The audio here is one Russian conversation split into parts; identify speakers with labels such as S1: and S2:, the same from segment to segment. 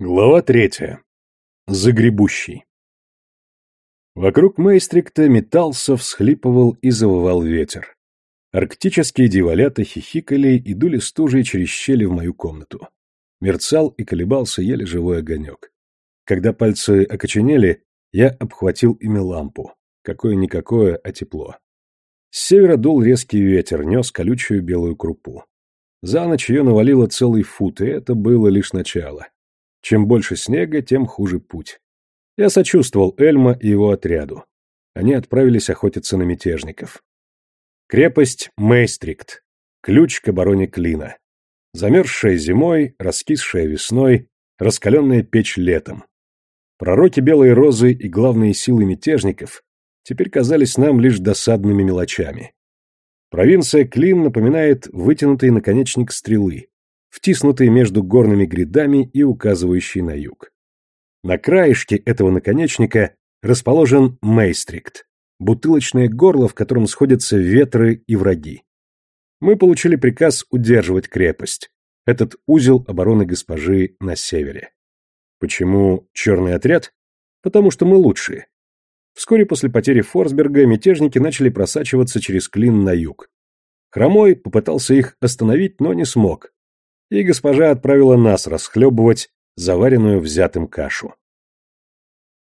S1: Глава третья. Загребущий. Вокруг Мейстрикта метался, всхлипывал и завывал ветер. Арктические дьяволята хихикали и дули стужей через щели в мою комнату. Мерцал и колебался еле живой огонек. Когда пальцы окоченели, я обхватил ими лампу. Какое-никакое, а тепло. С севера дул резкий ветер, нес колючую белую крупу. За ночь ее навалило целый фут, и это было лишь начало. Чем больше снега, тем хуже путь. Я сочувствовал Эльма и его отряду. Они отправились охотиться на мятежников. Крепость Мейстрикт. Ключ к обороне Клина. Замерзшая зимой, раскисшая весной, раскаленная печь летом. Пророки Белой Розы и главные силы мятежников теперь казались нам лишь досадными мелочами. Провинция Клин напоминает вытянутый наконечник стрелы, втиснутый между горными грядами и указывающий на юг. На краешке этого наконечника расположен Мейстрикт, бутылочное горло, в котором сходятся ветры и враги. Мы получили приказ удерживать крепость, этот узел обороны госпожи на севере. Почему черный отряд? Потому что мы лучшие. Вскоре после потери Форсберга мятежники начали просачиваться через Клин на юг. Хромой попытался их остановить, но не смог, и госпожа отправила нас расхлебывать заваренную взятым кашу.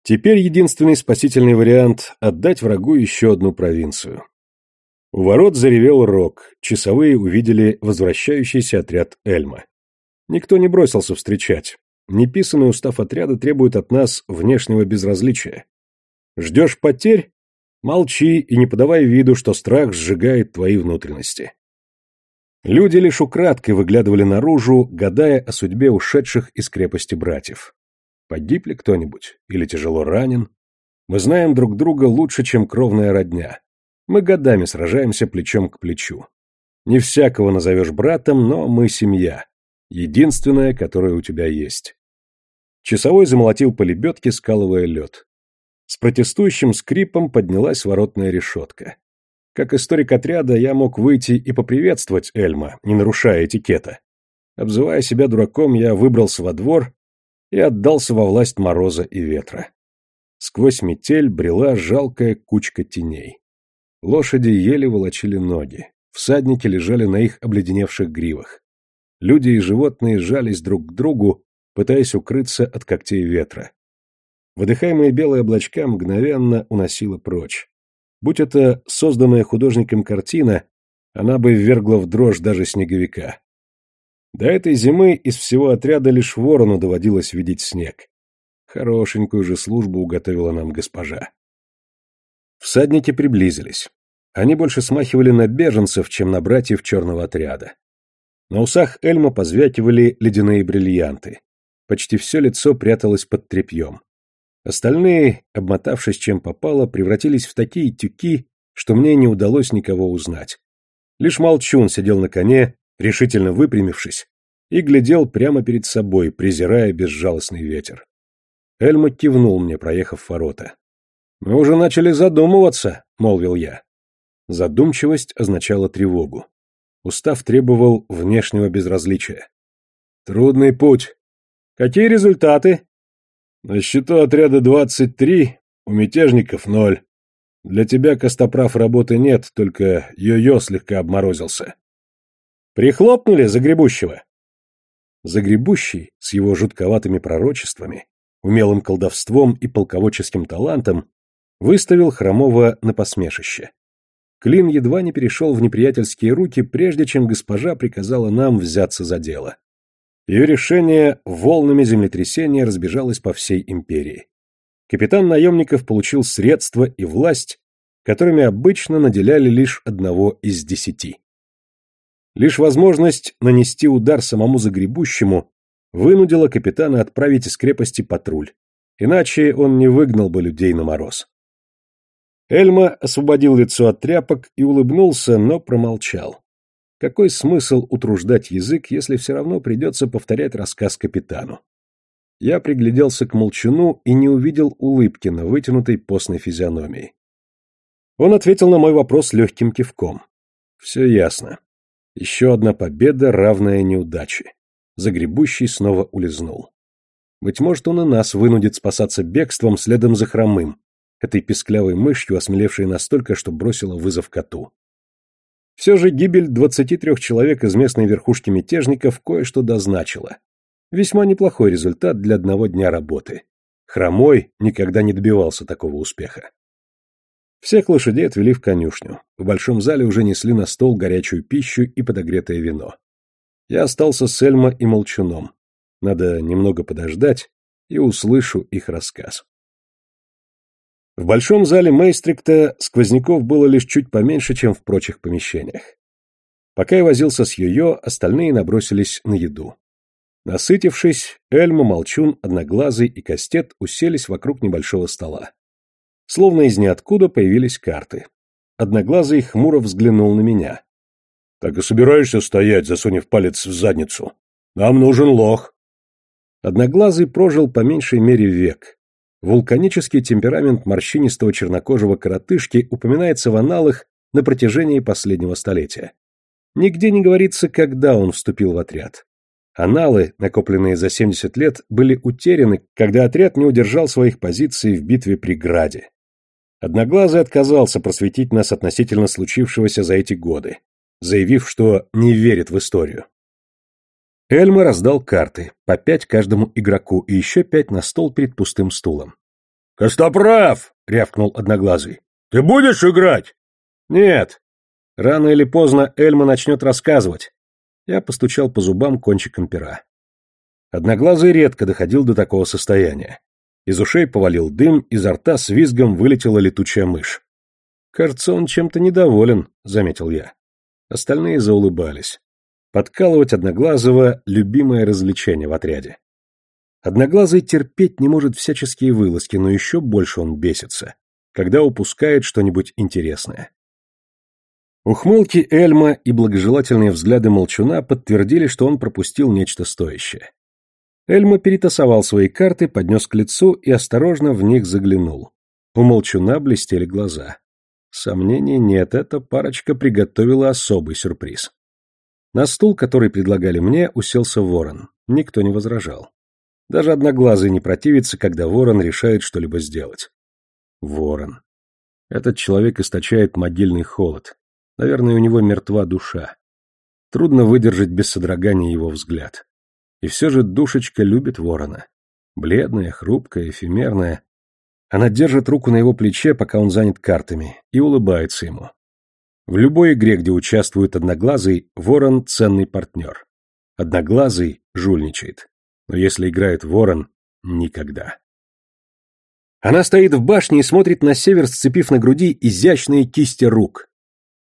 S1: Теперь единственный спасительный вариант — отдать врагу еще одну провинцию. У ворот заревел рог, часовые увидели возвращающийся отряд Эльма. Никто не бросился встречать. Неписанный устав отряда требует от нас внешнего безразличия. Ждешь потерь? Молчи и не подавай виду, что страх сжигает твои внутренности. Люди лишь украдкой выглядывали наружу, гадая о судьбе ушедших из крепости братьев. Погиб ли кто-нибудь? Или тяжело ранен? Мы знаем друг друга лучше, чем кровная родня. Мы годами сражаемся плечом к плечу. Не всякого назовешь братом, но мы семья. Единственная, которая у тебя есть. Часовой замолотил по лебедке, скалывая лед. С протестующим скрипом поднялась воротная решетка. Как историк отряда я мог выйти и поприветствовать Эльма, не нарушая этикета. Обзывая себя дураком, я выбрался во двор и отдался во власть мороза и ветра. Сквозь метель брела жалкая кучка теней. Лошади еле волочили ноги, всадники лежали на их обледеневших гривах. Люди и животные жались друг к другу, пытаясь укрыться от когтей ветра. Выдыхаемые белые облачка мгновенно уносило прочь. Будь это созданная художником картина, она бы ввергла в дрожь даже снеговика. До этой зимы из всего отряда лишь ворону доводилось видеть снег. Хорошенькую же службу уготовила нам госпожа. Всадники приблизились. Они больше смахивали на беженцев, чем на братьев черного отряда. На усах Эльма позвякивали ледяные бриллианты. Почти все лицо пряталось под тряпьем. Остальные, обмотавшись чем попало, превратились в такие тюки, что мне не удалось никого узнать. Лишь Молчун сидел на коне, решительно выпрямившись, и глядел прямо перед собой, презирая безжалостный ветер. Эльма кивнул мне, проехав ворота. «Мы уже начали задумываться», — молвил я. Задумчивость означала тревогу. Устав требовал внешнего безразличия. «Трудный путь. Какие результаты?» На счету отряда 23, у мятежников ноль. Для тебя, Костоправ, работы нет, только йо-йо слегка обморозился. Прихлопнули Загребущего? Загребущий, с его жутковатыми пророчествами, умелым колдовством и полководческим талантом, выставил Хромова на посмешище. Клин едва не перешел в неприятельские руки, прежде чем госпожа приказала нам взяться за дело. Ее решение волнами землетрясения разбежалось по всей империи. Капитан наемников получил средства и власть, которыми обычно наделяли лишь одного из десяти. Лишь возможность нанести удар самому загребущему вынудила капитана отправить из крепости патруль, иначе он не выгнал бы людей на мороз. Эльма освободил лицо от тряпок и улыбнулся, но промолчал. Какой смысл утруждать язык, если все равно придется повторять рассказ капитану? Я пригляделся к молчуну и не увидел улыбки на вытянутой постной физиономии. Он ответил на мой вопрос легким кивком. Все ясно. Еще одна победа, равная неудаче. Загребущий снова улизнул. Быть может, он и нас вынудит спасаться бегством следом за хромым, этой песклявой мышью, осмелевшей настолько, что бросила вызов коту. Все же гибель 23 человек из местной верхушки мятежников кое-что дозначила. Весьма неплохой результат для одного дня работы. Хромой никогда не добивался такого успеха. Всех лошадей отвели в конюшню. В большом зале уже несли на стол горячую пищу и подогретое вино. Я остался с Эльма и Молчуном. Надо немного подождать, и услышу их рассказ. В большом зале Мейстрикта сквозняков было лишь чуть поменьше, чем в прочих помещениях. Пока я возился с Йо-Йо, остальные набросились на еду. Насытившись, Эльма, Молчун, Одноглазый и Кастет уселись вокруг небольшого стола. Словно из ниоткуда появились карты. Одноглазый хмуро взглянул на меня. — Так и собираешься стоять, засунув палец в задницу? Нам нужен лох. Одноглазый прожил по меньшей мере век, Вулканический темперамент морщинистого чернокожего коротышки упоминается в аналах на протяжении последнего столетия. Нигде не говорится, когда он вступил в отряд. Аналы, накопленные за 70 лет, были утеряны, когда отряд не удержал своих позиций в битве при Граде. Одноглазый отказался просветить нас относительно случившегося за эти годы, заявив, что не верит в историю. Эльма раздал карты, по пять каждому игроку и еще пять на стол перед пустым стулом. «Костоправ!» — рявкнул Одноглазый. «Ты будешь играть?» «Нет. Рано или поздно Эльма начнет рассказывать». Я постучал по зубам кончиком пера. Одноглазый редко доходил до такого состояния. Из ушей повалил дым, изо рта с визгом вылетела летучая мышь. «Кажется, он чем-то недоволен», — заметил я. Остальные заулыбались. Подкалывать Одноглазого — любимое развлечение в отряде. Одноглазый терпеть не может всяческие вылазки, но еще больше он бесится, когда упускает что-нибудь интересное. Ухмылки Эльма и благожелательные взгляды Молчуна подтвердили, что он пропустил нечто стоящее. Эльма перетасовал свои карты, поднес к лицу и осторожно в них заглянул. У Молчуна блестели глаза. Сомнений нет, эта парочка приготовила особый сюрприз. На стул, который предлагали мне, уселся ворон. Никто не возражал. Даже одноглазый не противится, когда ворон решает что-либо сделать. Ворон. Этот человек источает могильный холод. Наверное, у него мертва душа. Трудно выдержать без содрогания его взгляд. И все же душечка любит ворона. Бледная, хрупкая, эфемерная. Она держит руку на его плече, пока он занят картами, и улыбается ему. В любой игре, где участвует Одноглазый, Ворон – ценный партнер. Одноглазый жульничает. Но если играет Ворон – никогда. Она стоит в башне и смотрит на север, сцепив на груди изящные кисти рук.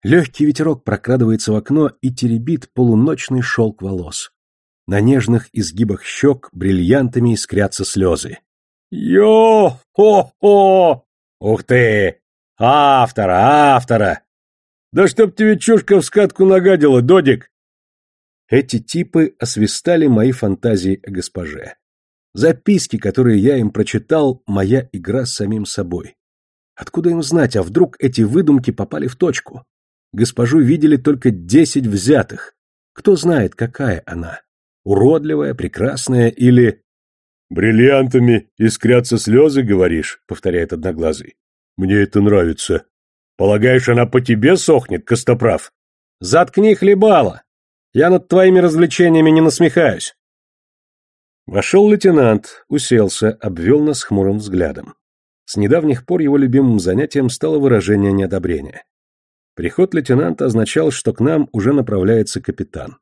S1: Легкий ветерок прокрадывается в окно и теребит полуночный шелк волос. На нежных изгибах щек бриллиантами искрятся слезы. «Йо-хо-хо! Ух ты! Автора, автора! Да чтоб тебе чушка в скатку нагадила, Додик!» Эти типы освистали мои фантазии о госпоже. Записки, которые я им прочитал, моя игра с самим собой. Откуда им знать, а вдруг эти выдумки попали в точку? Госпожу видели только десять взятых. Кто знает, какая она? Уродливая, прекрасная или... «Бриллиантами искрятся слезы, говоришь?» — повторяет Одноглазый. «Мне это нравится. Полагаешь, она по тебе сохнет, Костоправ? Заткни хлебала! Я над твоими развлечениями не насмехаюсь. Вошел лейтенант, уселся, обвел нас хмурым взглядом. С недавних пор его любимым занятием стало выражение неодобрения. Приход лейтенанта означал, что к нам уже направляется капитан.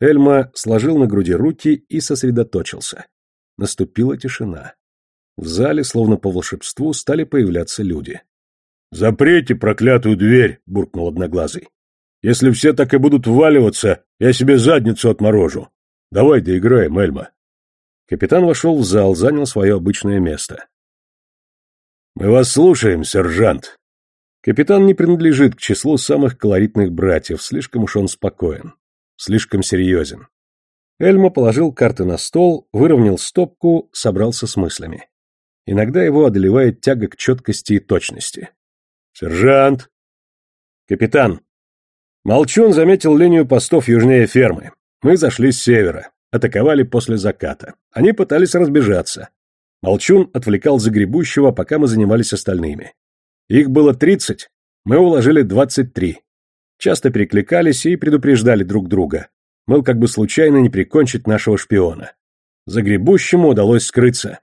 S1: Эльма сложил на груди руки и сосредоточился. Наступила тишина. В зале, словно по волшебству, стали появляться люди. «Запрете проклятую дверь!» — буркнул Одноглазый. «Если все так и будут вваливаться, я себе задницу отморожу. Давай доиграем, Эльма». Капитан вошел в зал, занял свое обычное место. «Мы вас слушаем, сержант». Капитан не принадлежит к числу самых колоритных братьев, слишком уж он спокоен, слишком серьезен. Эльма положил карты на стол, выровнял стопку, собрался с мыслями. Иногда его одолевает тяга к четкости и точности. «Сержант!» «Капитан!» Молчун заметил линию постов южнее фермы. Мы зашли с севера. атаковали после заката. Они пытались разбежаться. Молчун отвлекал загребущего, пока мы занимались остальными. Их было тридцать, мы уложили двадцать три. Часто перекликались и предупреждали друг друга. Мол, как бы случайно не прикончить нашего шпиона. Загребущему удалось скрыться.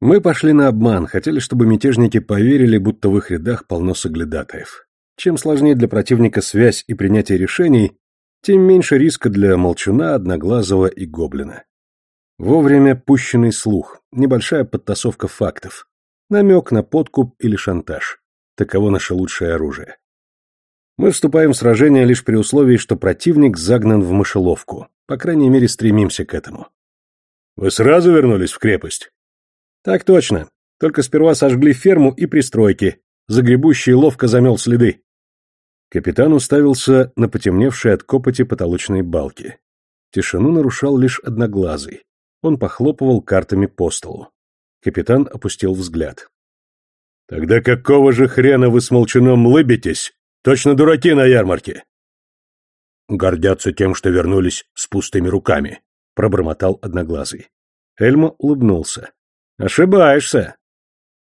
S1: Мы пошли на обман, хотели, чтобы мятежники поверили, будто в их рядах полно соглядатаев. Чем сложнее для противника связь и принятие решений, тем меньше риска для Молчуна, Одноглазого и Гоблина. Вовремя пущенный слух, небольшая подтасовка фактов, намек на подкуп или шантаж. Таково наше лучшее оружие. Мы вступаем в сражение лишь при условии, что противник загнан в мышеловку. По крайней мере, стремимся к этому. Вы сразу вернулись в крепость? Так точно. Только сперва сожгли ферму и пристройки. Загребущий ловко замел следы. Капитан уставился на потемневшие от копоти потолочные балки. Тишину нарушал лишь одноглазый. Он похлопывал картами по столу. Капитан опустил взгляд. «Тогда какого же хрена вы с молчаном лыбитесь? Точно дураки на ярмарке!» «Гордятся тем, что вернулись с пустыми руками», — пробормотал одноглазый. Эльма улыбнулся. «Ошибаешься!»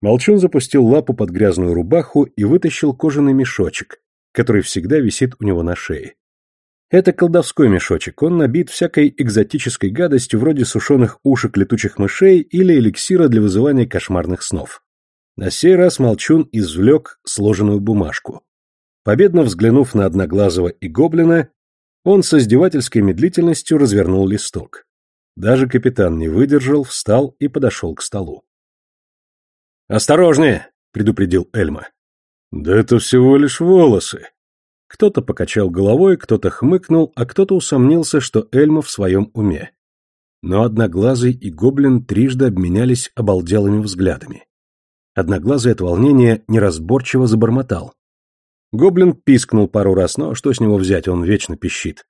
S1: Молчун запустил лапу под грязную рубаху и вытащил кожаный мешочек, который всегда висит у него на шее. Это колдовской мешочек, он набит всякой экзотической гадостью вроде сушеных ушек летучих мышей или эликсира для вызывания кошмарных снов. На сей раз Молчун извлек сложенную бумажку. Победно взглянув на Одноглазого и Гоблина, он с издевательской медлительностью развернул листок. Даже капитан не выдержал, встал и подошел к столу. «Осторожнее!» — предупредил Эльма. «Да это всего лишь волосы!» Кто-то покачал головой, кто-то хмыкнул, а кто-то усомнился, что Эльма в своем уме. Но Одноглазый и Гоблин трижды обменялись обалделыми взглядами. Одноглазый от волнения неразборчиво забормотал. Гоблин пискнул пару раз, но что с него взять, он вечно пищит.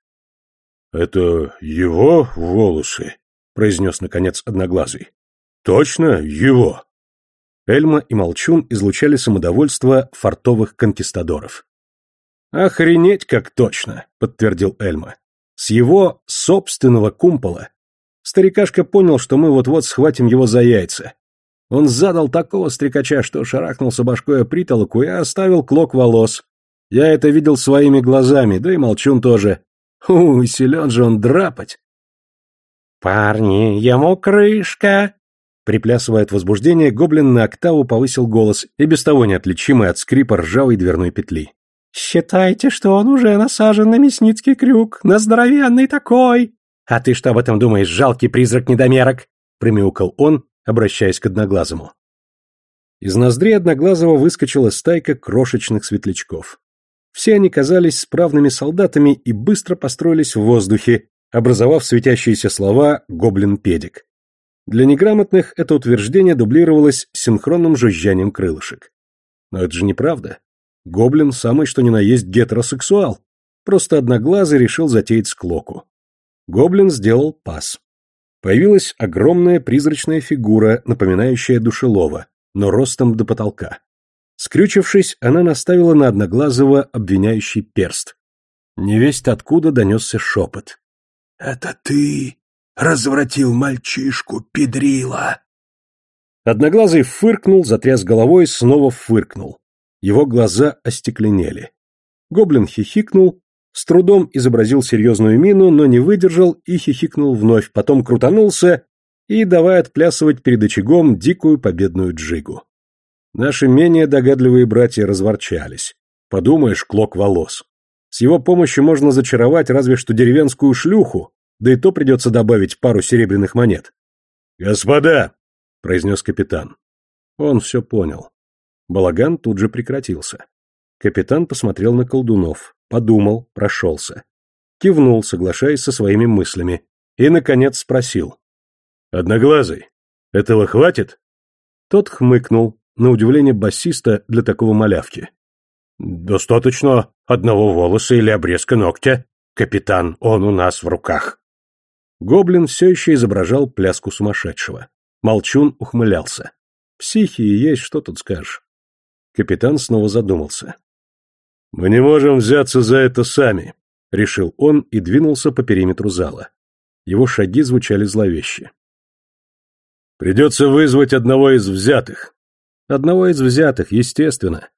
S1: «Это его волосы?» — произнес, наконец, Одноглазый. «Точно его?» Эльма и Молчун излучали самодовольство фартовых конкистадоров. «Охренеть как точно!» — подтвердил Эльма. «С его собственного кумпола. Старикашка понял, что мы вот-вот схватим его за яйца. Он задал такого стрекача, что шарахнулся башкой о притолоку и оставил клок волос. Я это видел своими глазами, да и Молчун тоже. Уй, силен же он драпать!»
S2: «Парни, ему крышка!» Приплясывая от возбуждения, гоблин на октаву повысил голос и без того неотличимый от скрипа ржавой дверной петли. «Считайте, что он уже насажен на мясницкий крюк, на здоровенный такой!» «А ты что об этом думаешь, жалкий призрак-недомерок?» — примяукал он, обращаясь к Одноглазому.
S1: Из ноздри Одноглазого выскочила стайка крошечных светлячков. Все они казались справными солдатами и быстро построились в воздухе, образовав светящиеся слова «гоблин-педик». Для неграмотных это утверждение дублировалось синхронным жужжанием крылышек. Но это же неправда. Гоблин самый что ни на есть гетеросексуал. Просто одноглазый решил затеять склоку. Гоблин сделал пас. Появилась огромная призрачная фигура, напоминающая душелова, но ростом до потолка. Скрючившись, она наставила на одноглазого обвиняющий перст. Невесть откуда донесся шепот.
S3: — Это ты развратил мальчишку, педрила!
S1: Одноглазый фыркнул, затряс головой, снова фыркнул. Его глаза остекленели. Гоблин хихикнул, с трудом изобразил серьезную мину, но не выдержал и хихикнул вновь, потом крутанулся и давай отплясывать перед очагом дикую победную джигу. Наши менее догадливые братья разворчались. Подумаешь, клок волос. С его помощью можно зачаровать разве что деревенскую шлюху, да и то придется добавить пару серебряных монет. «Господа!» — произнес капитан. Он все понял. Балаган тут же прекратился. Капитан посмотрел на колдунов, подумал, прошелся. Кивнул, соглашаясь со своими мыслями, и, наконец, спросил. «Одноглазый, этого хватит?» Тот хмыкнул, на удивление басиста для такого малявки. «Достаточно одного волоса или обрезка ногтя. Капитан, он у нас в руках». Гоблин все еще изображал пляску сумасшедшего. Молчун ухмылялся. Психи есть, что тут скажешь. Капитан снова задумался. «Мы не можем взяться за это сами», — решил он и двинулся по периметру зала. Его шаги звучали зловеще. «Придется вызвать одного из взятых». «Одного из взятых, естественно.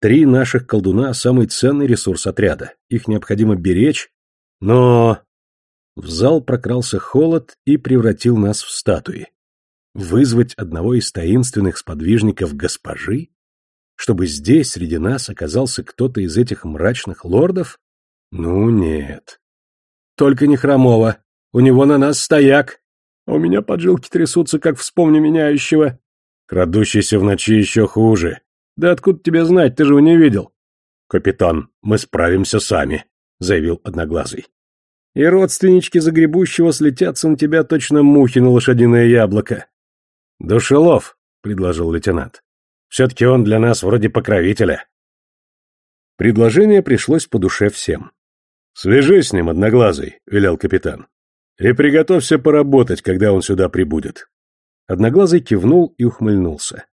S1: Три наших колдуна – самый ценный ресурс отряда. Их необходимо беречь, но...» В зал прокрался холод и превратил нас в статуи. Вызвать одного из таинственных сподвижников госпожи? Чтобы здесь, среди нас, оказался кто-то из этих мрачных лордов? Ну, нет. Только не Хромова. У него на нас стояк. А у меня поджилки трясутся, как вспомню меняющего. Крадущийся в ночи еще хуже. Да откуда тебе знать, ты же его не видел. Капитан, мы справимся сами, заявил Одноглазый. И родственнички загребущего слетятся на тебя точно мухи на лошадиное яблоко. Душелов, предложил лейтенант. Все-таки он для нас вроде покровителя. Предложение пришлось по душе всем. «Свяжись с ним, Одноглазый», — велел капитан. «И приготовься поработать, когда он сюда прибудет». Одноглазый кивнул и ухмыльнулся.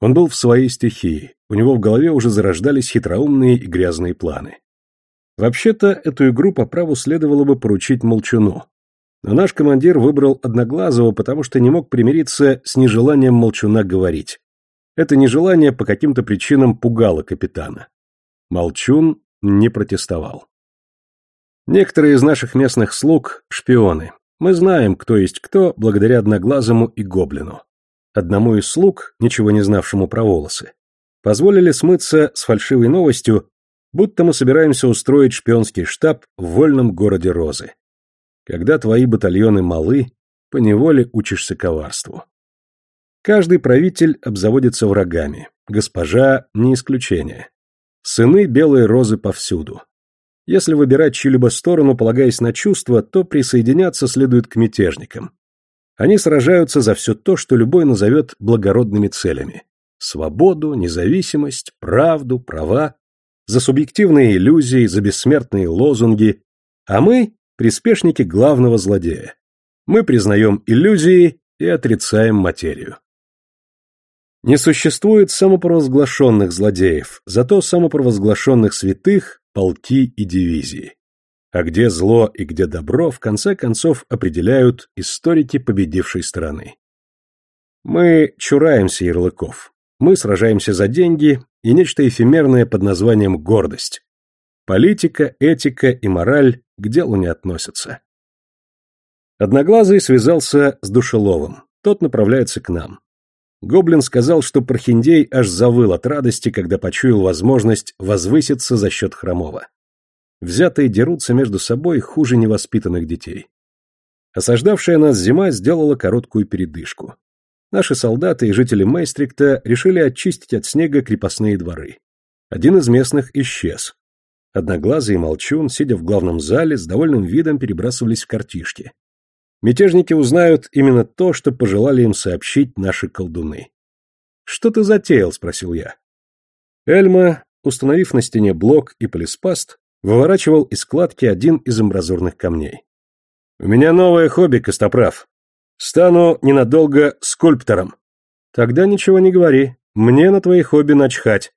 S1: Он был в своей стихии, у него в голове уже зарождались хитроумные и грязные планы. Вообще-то, эту игру по праву следовало бы поручить Молчуну. Но наш командир выбрал Одноглазого, потому что не мог примириться с нежеланием Молчуна говорить. Это нежелание по каким-то причинам пугало капитана. Молчун не протестовал. Некоторые из наших местных слуг – шпионы. Мы знаем, кто есть кто, благодаря Одноглазому и Гоблину. Одному из слуг, ничего не знавшему про волосы, позволили смыться с фальшивой новостью, будто мы собираемся устроить шпионский штаб в вольном городе Розы. Когда твои батальоны малы, поневоле учишься коварству. Каждый правитель обзаводится врагами, госпожа не исключение. Сыны белой розы повсюду. Если выбирать чью-либо сторону, полагаясь на чувства, то присоединяться следует к мятежникам. Они сражаются за все то, что любой назовет благородными целями. Свободу, независимость, правду, права, за субъективные иллюзии, за бессмертные лозунги. А мы – приспешники главного злодея. Мы признаем иллюзии и отрицаем материю. Не существует самопровозглашенных злодеев, зато самопровозглашенных святых, полки и дивизии. А где зло и где добро, в конце концов определяют историки победившей страны. Мы чураемся ярлыков. Мы сражаемся за деньги и нечто эфемерное под названием гордость. Политика, этика и мораль к делу не относятся. Одноглазый связался с Душеловым. Тот направляется к нам. Гоблин сказал, что Прохиндей аж завыл от радости, когда почуял возможность возвыситься за счет Хромова. Взятые дерутся между собой хуже невоспитанных детей. Осаждавшая нас зима сделала короткую передышку. Наши солдаты и жители Мейстрикта решили очистить от снега крепостные дворы. Один из местных исчез. Одноглазый и Молчун, сидя в главном зале, с довольным видом перебрасывались в картишки. Мятежники узнают именно то, что пожелали им сообщить наши колдуны. «Что ты затеял?» — спросил я. Эльма, установив на стене блок и полиспаст, выворачивал из складки один из амбразурных камней. «У меня новое хобби, Костоправ. Стану ненадолго скульптором». «Тогда ничего не говори. Мне на твои хобби начхать».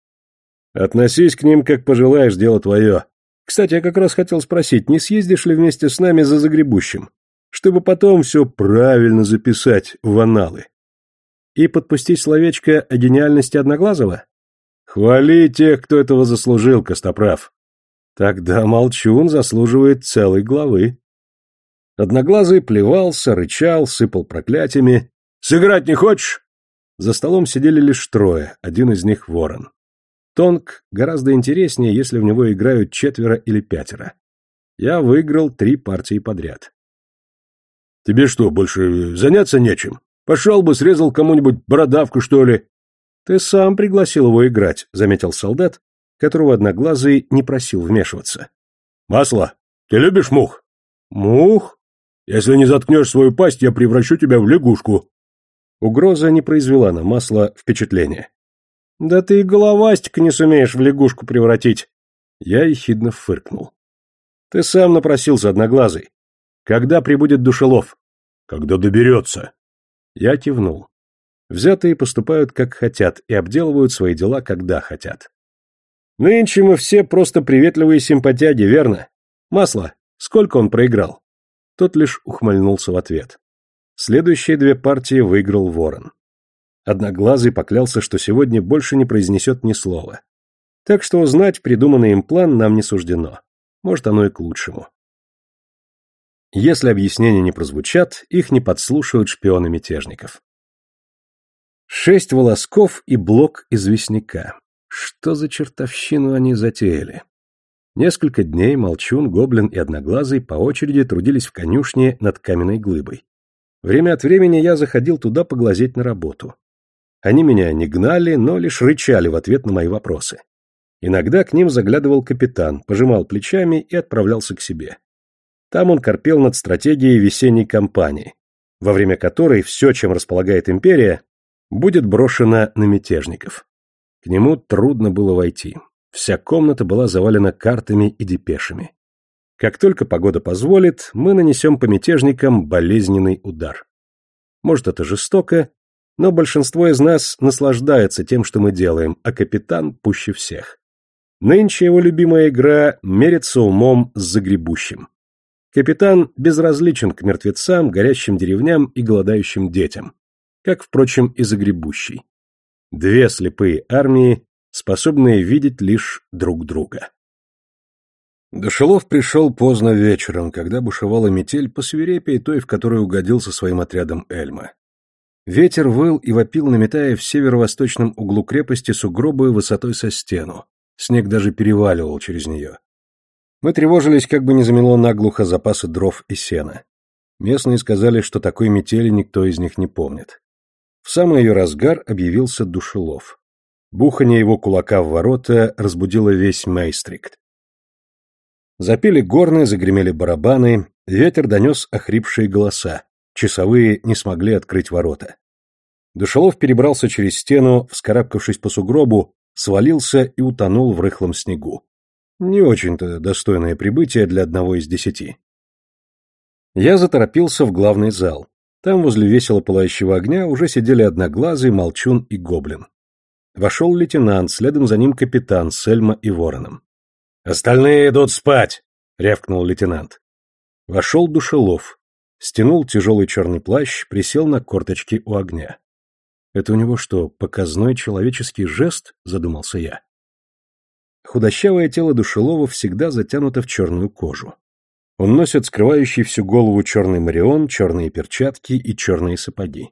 S1: «Относись к ним, как пожелаешь, дело твое. Кстати, я как раз хотел спросить, не съездишь ли вместе с нами за загребущим? Чтобы потом все правильно записать в аналы. И подпустить словечко о гениальности Одноглазого? Хвали тех, кто этого заслужил, Костоправ. Тогда Молчун заслуживает целой главы. Одноглазый плевался, рычал, сыпал проклятиями. «Сыграть не хочешь?» За столом сидели лишь трое, один из них ворон. Тонг гораздо интереснее, если в него играют четверо или пятеро. Я выиграл три партии подряд. Тебе что, больше заняться нечем? Пошел бы, срезал кому-нибудь бородавку, что ли?» «Ты сам пригласил его играть», — заметил солдат, которого Одноглазый не просил вмешиваться. «Масло, ты любишь мух?» «Мух?» «Если не заткнешь свою пасть, я превращу тебя в лягушку». Угроза не произвела на масло впечатления. «Да ты и головастик не сумеешь в лягушку превратить!» Я ехидно фыркнул. «Ты сам напросился, Одноглазый. Когда прибудет Душелов? Когда доберется. Я кивнул. Взятые поступают как хотят и обделывают свои дела, когда хотят. Нынче мы все просто приветливые симпатяги, верно? Масло, сколько он проиграл?
S2: Тот лишь ухмыльнулся в ответ. Следующие две партии выиграл Ворон. Одноглазый поклялся, что сегодня больше не произнесет ни слова. Так что узнать придуманный им план нам не суждено. Может, оно и к лучшему. Если объяснения не прозвучат, их не подслушают шпионы мятежников. Шесть волосков и блок известняка. Что за чертовщину они затеяли? Несколько дней Молчун, Гоблин и Одноглазый по очереди трудились в конюшне над каменной глыбой. Время от времени я заходил туда поглазеть на работу. Они меня не гнали, но лишь рычали в ответ на мои вопросы. Иногда к ним заглядывал капитан, пожимал плечами и отправлялся к себе. Там он корпел над стратегией весенней кампании, во время которой все, чем располагает империя, будет брошено на мятежников. К нему трудно было войти. Вся комната была завалена картами и депешами. Как только погода позволит, мы нанесем по мятежникам болезненный удар. Может, это жестоко, но большинство из нас наслаждается тем, что мы делаем, а капитан пуще всех. Нынче его любимая игра мерится умом с загребущим. Капитан безразличен к мертвецам, горящим деревням и голодающим детям, как, впрочем, и загребущий. Две слепые армии, способные видеть лишь друг друга. Душелов пришел поздно вечером, когда бушевала метель по свирепее той, в которой угодил со своим отрядом Эльма. Ветер выл и вопил, наметая в северо-восточном углу крепости сугробы высотой со стену. Снег даже переваливал через нее. Мы тревожились, как бы не замело наглухо запасы дров и сена. Местные сказали, что такой метели никто из них не помнит. В самый ее разгар объявился Душелов. Бухание его кулака в ворота разбудило весь Мейстрикт. Запели горны, загремели барабаны, ветер донес охрипшие голоса. Часовые не смогли открыть ворота. Душелов перебрался через стену, вскарабкавшись по сугробу, свалился и утонул в рыхлом снегу. Не очень-то достойное прибытие для одного из десяти. Я заторопился в главный зал. Там, возле весело пылающего огня, уже сидели одноглазый, молчун и гоблин. Вошел лейтенант, следом за ним капитан с Эльма и Вороном. «Остальные идут спать!» — рявкнул лейтенант. Вошел Душелов, стянул тяжелый черный плащ, присел на корточки у огня. Это у него что, показной человеческий жест, задумался я. Худощавое тело Душелова всегда затянуто в черную кожу. Он носит скрывающий всю голову черный марион, черные перчатки и черные сапоги.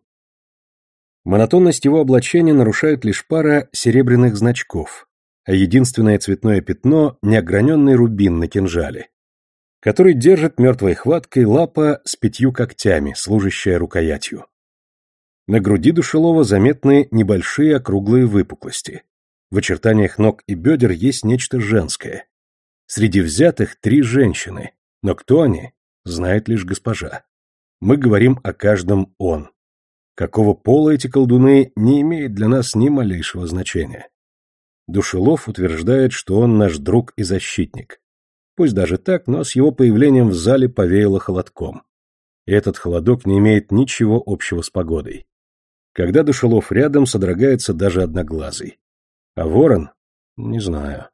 S2: Монотонность его облачения нарушает лишь пара серебряных значков, а единственное цветное пятно — неограненный рубин на кинжале, который держит мертвой хваткой лапа с пятью когтями, служащая рукоятью. На груди душелова заметны небольшие округлые выпуклости. В очертаниях ног и бедер есть нечто женское. Среди взятых три женщины, но кто они, знает лишь госпожа. Мы говорим о каждом «он». Какого пола эти колдуны не имеет для нас ни малейшего значения. Душелов утверждает, что он наш друг и защитник. Пусть даже так, но с его появлением в зале повеяло холодком. И этот холодок не имеет ничего общего с погодой. Когда Душелов рядом, содрогается даже одноглазый. А ворон? Не знаю.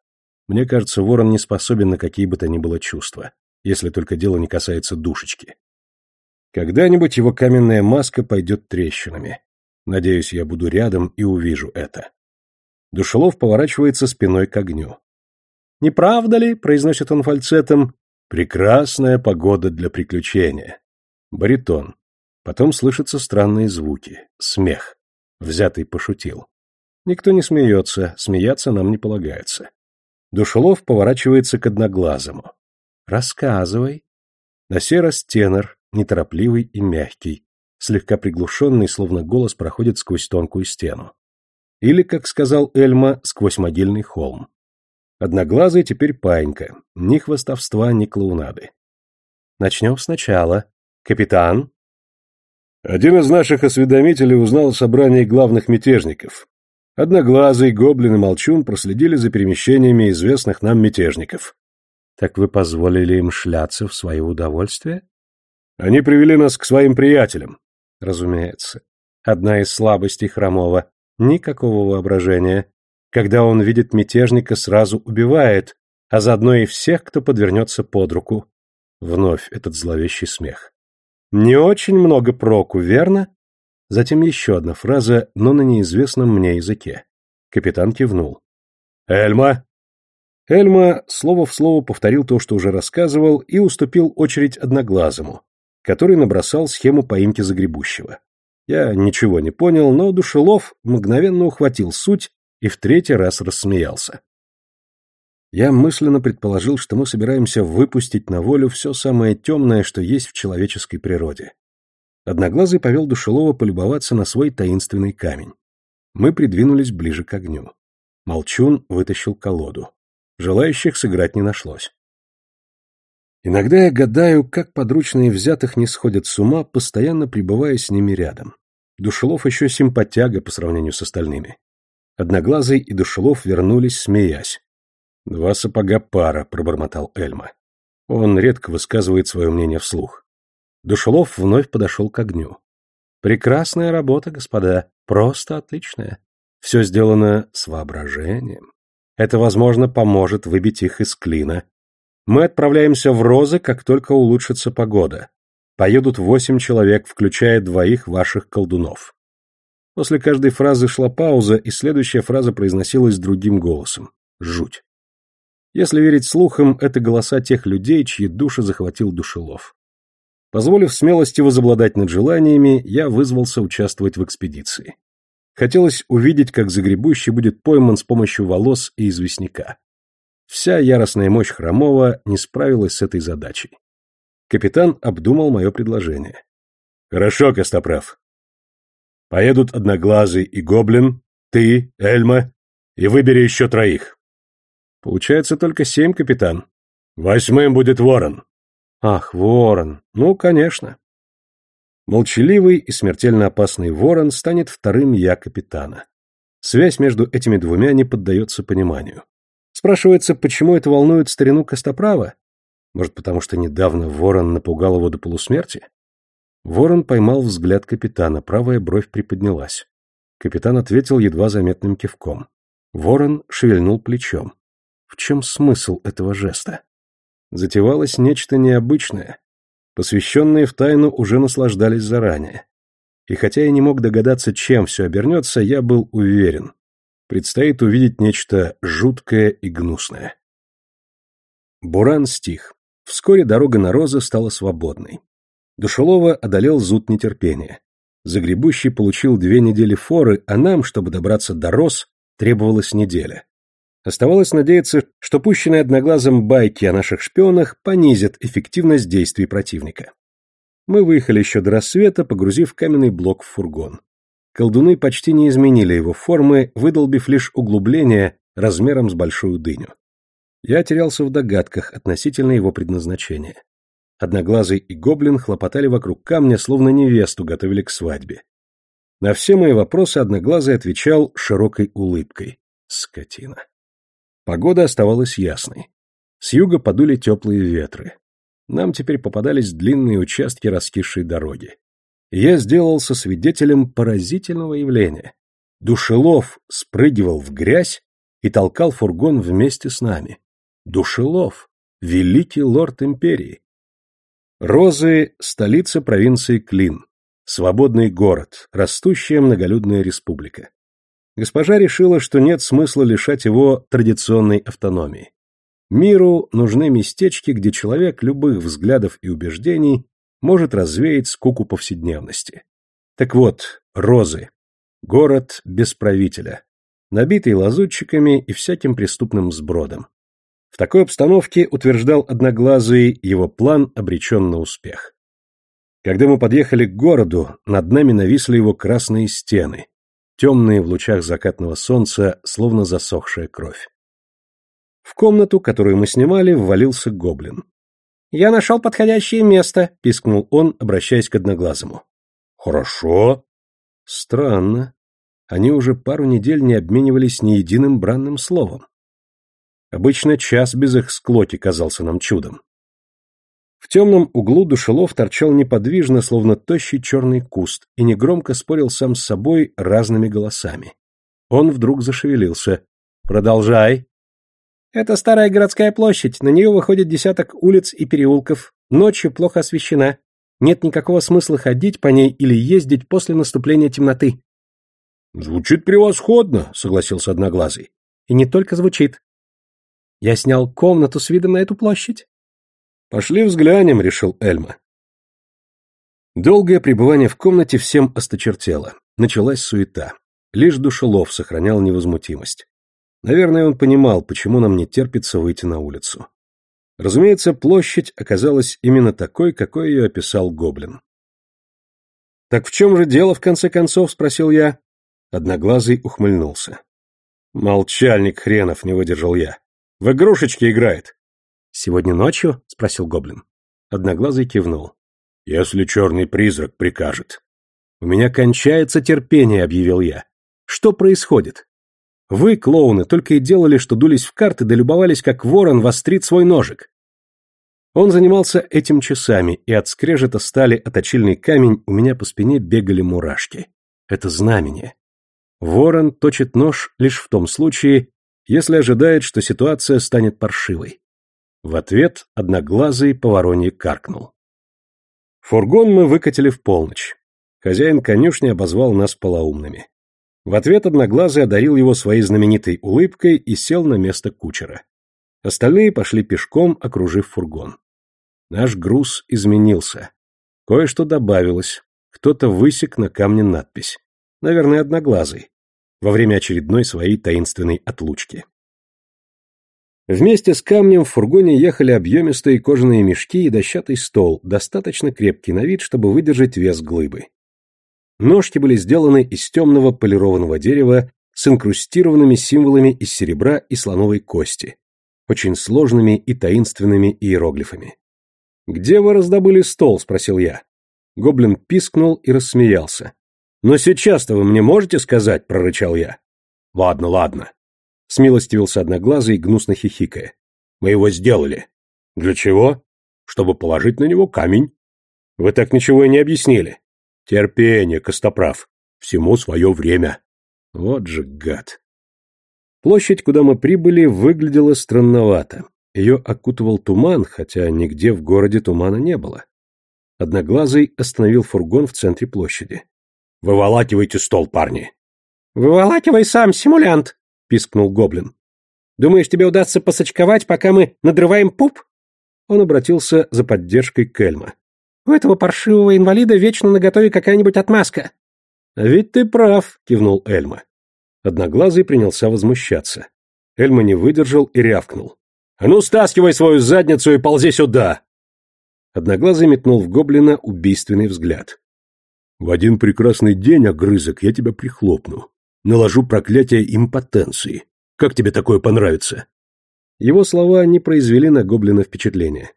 S2: Мне кажется, ворон не способен на какие бы то ни было чувства, если только дело не касается душечки. Когда-нибудь его каменная маска пойдет трещинами. Надеюсь, я буду рядом и увижу это. Душелов поворачивается спиной к огню. «Не правда ли?» — произносит он фальцетом. «Прекрасная погода для приключения». Баритон. Потом слышатся странные звуки. Смех. Взятый пошутил. Никто не смеется, смеяться нам не полагается. Душелов поворачивается к одноглазому. «Рассказывай». На сей раз тенор, неторопливый и мягкий, слегка приглушенный, словно голос проходит сквозь тонкую стену. Или, как сказал Эльма, сквозь могильный холм. Одноглазый теперь паинька, ни хвостовства, ни клоунады. Начнем сначала. Капитан?
S1: Один из наших осведомителей узнал о собрании главных мятежников. Одноглазый, Гоблин и Молчун проследили за перемещениями известных нам мятежников.
S2: Так вы позволили им шляться в свое удовольствие?
S1: Они привели нас к своим приятелям.
S2: Разумеется. Одна из слабостей Хромова — никакого воображения. Когда он видит мятежника, сразу убивает, а заодно и всех, кто подвернется под руку. Вновь этот зловещий смех. Не очень много проку, верно? Затем еще одна фраза, но на неизвестном мне языке. Капитан кивнул. «Эльма!» Эльма слово в слово повторил то, что уже рассказывал, и уступил очередь одноглазому, который набросал схему поимки загребущего. Я ничего не понял, но Душелов мгновенно ухватил суть и в третий раз рассмеялся. Я мысленно предположил, что мы собираемся выпустить на волю все самое темное, что есть в человеческой природе. Одноглазый повел Душелова полюбоваться на свой таинственный камень. Мы придвинулись ближе к огню. Молчун вытащил колоду. Желающих сыграть не нашлось. Иногда я гадаю, как подручные взятых не сходят с ума, постоянно пребывая с ними рядом. Душелов еще симпатяга по сравнению с остальными. Одноглазый и Душелов вернулись, смеясь. «Два сапога пара», — пробормотал Эльма. Он редко высказывает свое мнение вслух. Душелов вновь подошел к огню. «Прекрасная работа, господа, просто отличная. Все сделано с воображением. Это, возможно, поможет выбить их из клина мы отправляемся в Розы, как только улучшится погода. Поедут восемь человек, включая двоих ваших колдунов. После каждой фразы шла пауза, и следующая фраза произносилась другим голосом. Жуть. Если верить слухам, это голоса тех людей, чьи души захватил душелов. Позволив смелости возобладать над желаниями, я вызвался участвовать в экспедиции. Хотелось увидеть, как загребущий будет пойман с помощью волос и известняка. Вся яростная мощь Хромова не справилась с этой задачей. Капитан обдумал мое предложение. «Хорошо, Костоправ. Поедут Одноглазый и Гоблин, ты, Эльма, и выбери еще троих». «Получается только семь, капитан». «Восьмым будет Ворон». «Ах, Ворон. Ну, конечно». Молчаливый и смертельно опасный Ворон станет вторым я капитана. Связь между этими двумя не поддается пониманию. Спрашивается, почему это волнует старину Костоправа? Может, потому что недавно ворон напугал его до полусмерти? Ворон поймал взгляд капитана, правая бровь приподнялась. Капитан ответил едва заметным кивком. Ворон шевельнул плечом. В чем смысл этого жеста? Затевалось нечто необычное. Посвященные в тайну уже наслаждались заранее. И хотя я не мог догадаться, чем все обернется, я был уверен предстоит увидеть нечто жуткое и гнусное. Буран стих. Вскоре дорога на Розы стала свободной. Душелова одолел зуд нетерпения. Загребущий получил две недели форы, а нам, чтобы добраться до Роз, требовалась неделя. Оставалось надеяться, что пущенные одноглазым байки о наших шпионах понизят эффективность действий противника. Мы выехали еще до рассвета, погрузив каменный блок в фургон колдуны почти не изменили его формы, выдолбив лишь углубление размером с большую дыню. Я терялся в догадках относительно его предназначения. Одноглазый и гоблин хлопотали вокруг камня, словно невесту готовили к свадьбе. На все мои вопросы Одноглазый отвечал широкой улыбкой. Скотина. Погода оставалась ясной. С юга подули теплые ветры. Нам теперь попадались длинные участки раскисшей дороги я сделался свидетелем поразительного явления. Душелов спрыгивал в грязь и толкал фургон вместе с нами. Душелов, великий лорд империи. Розы — столица провинции Клин, свободный город, растущая многолюдная республика. Госпожа решила, что нет смысла лишать его традиционной автономии. Миру нужны местечки, где человек любых взглядов и убеждений может развеять скуку повседневности. Так вот, Розы. Город без правителя. Набитый лазутчиками и всяким преступным сбродом. В такой обстановке, утверждал Одноглазый, его план обречен на успех. Когда мы подъехали к городу, над нами нависли его красные стены, темные в лучах закатного солнца, словно засохшая кровь. В комнату, которую мы снимали, ввалился гоблин. «Я нашел подходящее место», — пискнул он, обращаясь к Одноглазому. «Хорошо». «Странно. Они уже пару недель не обменивались ни единым бранным словом. Обычно час без их склоки казался нам чудом. В темном углу душелов торчал неподвижно, словно тощий черный куст, и негромко спорил сам с собой разными голосами. Он вдруг зашевелился. «Продолжай», это старая городская площадь, на нее выходит десяток улиц и переулков. Ночью плохо освещена. Нет никакого смысла ходить по ней или ездить после наступления темноты.
S1: Звучит превосходно, согласился Одноглазый.
S2: И не только звучит. Я снял комнату с видом на эту площадь.
S1: Пошли взглянем, решил Эльма. Долгое пребывание в комнате всем осточертело. Началась суета. Лишь Душелов сохранял невозмутимость. Наверное, он понимал, почему нам не терпится выйти на улицу. Разумеется, площадь оказалась именно такой, какой ее описал Гоблин. «Так в чем же дело, в конце концов?» — спросил я. Одноглазый ухмыльнулся. «Молчальник хренов!» — не выдержал я. «В игрушечки играет!»
S2: «Сегодня ночью?» — спросил Гоблин.
S1: Одноглазый кивнул. «Если черный призрак прикажет».
S2: «У меня кончается терпение», — объявил я. «Что происходит? Вы, клоуны, только и делали, что дулись в карты да любовались, как ворон вострит свой ножик». Он занимался этим часами, и от скрежета стали о точильный камень у меня по спине бегали мурашки. Это знамение. Ворон точит нож лишь в том случае, если ожидает, что ситуация станет паршивой. В ответ одноглазый по каркнул. Фургон мы выкатили в полночь. Хозяин конюшни обозвал нас полоумными. В ответ одноглазый одарил его своей знаменитой улыбкой и сел на место кучера. Остальные пошли пешком, окружив фургон. Наш груз изменился. Кое-что добавилось. Кто-то высек на камне надпись. Наверное, одноглазый. Во время очередной своей таинственной отлучки. Вместе с камнем в фургоне ехали объемистые кожаные мешки и дощатый стол, достаточно крепкий на вид, чтобы выдержать вес глыбы. Ножки были сделаны из темного полированного дерева с инкрустированными символами из серебра и слоновой кости, очень сложными и таинственными иероглифами. «Где вы раздобыли стол?» — спросил я. Гоблин пискнул и рассмеялся. «Но сейчас-то вы мне можете сказать?» — прорычал я. «Ладно, ладно». Смилостивился одноглазый, гнусно хихикая. «Мы его сделали». «Для чего?» «Чтобы положить на него камень». «Вы так ничего и не объяснили». «Терпение, Костоправ. Всему свое время». Вот же гад. Площадь, куда мы прибыли, выглядела странновато. Ее окутывал туман, хотя нигде в городе тумана не было. Одноглазый остановил фургон в центре площади. «Выволакивайте стол, парни!» «Выволакивай сам, симулянт!» — пискнул гоблин. «Думаешь, тебе удастся посочковать, пока мы надрываем пуп?» Он обратился за поддержкой Кельма. «У этого паршивого инвалида вечно наготове какая-нибудь отмазка».
S1: «А ведь ты прав», — кивнул Эльма. Одноглазый принялся возмущаться. Эльма не выдержал и рявкнул. «А ну, стаскивай свою задницу и ползи сюда!» Одноглазый метнул в гоблина убийственный взгляд. «В один прекрасный день, огрызок, я тебя прихлопну. Наложу проклятие импотенции. Как тебе такое понравится?» Его слова не произвели на гоблина впечатления.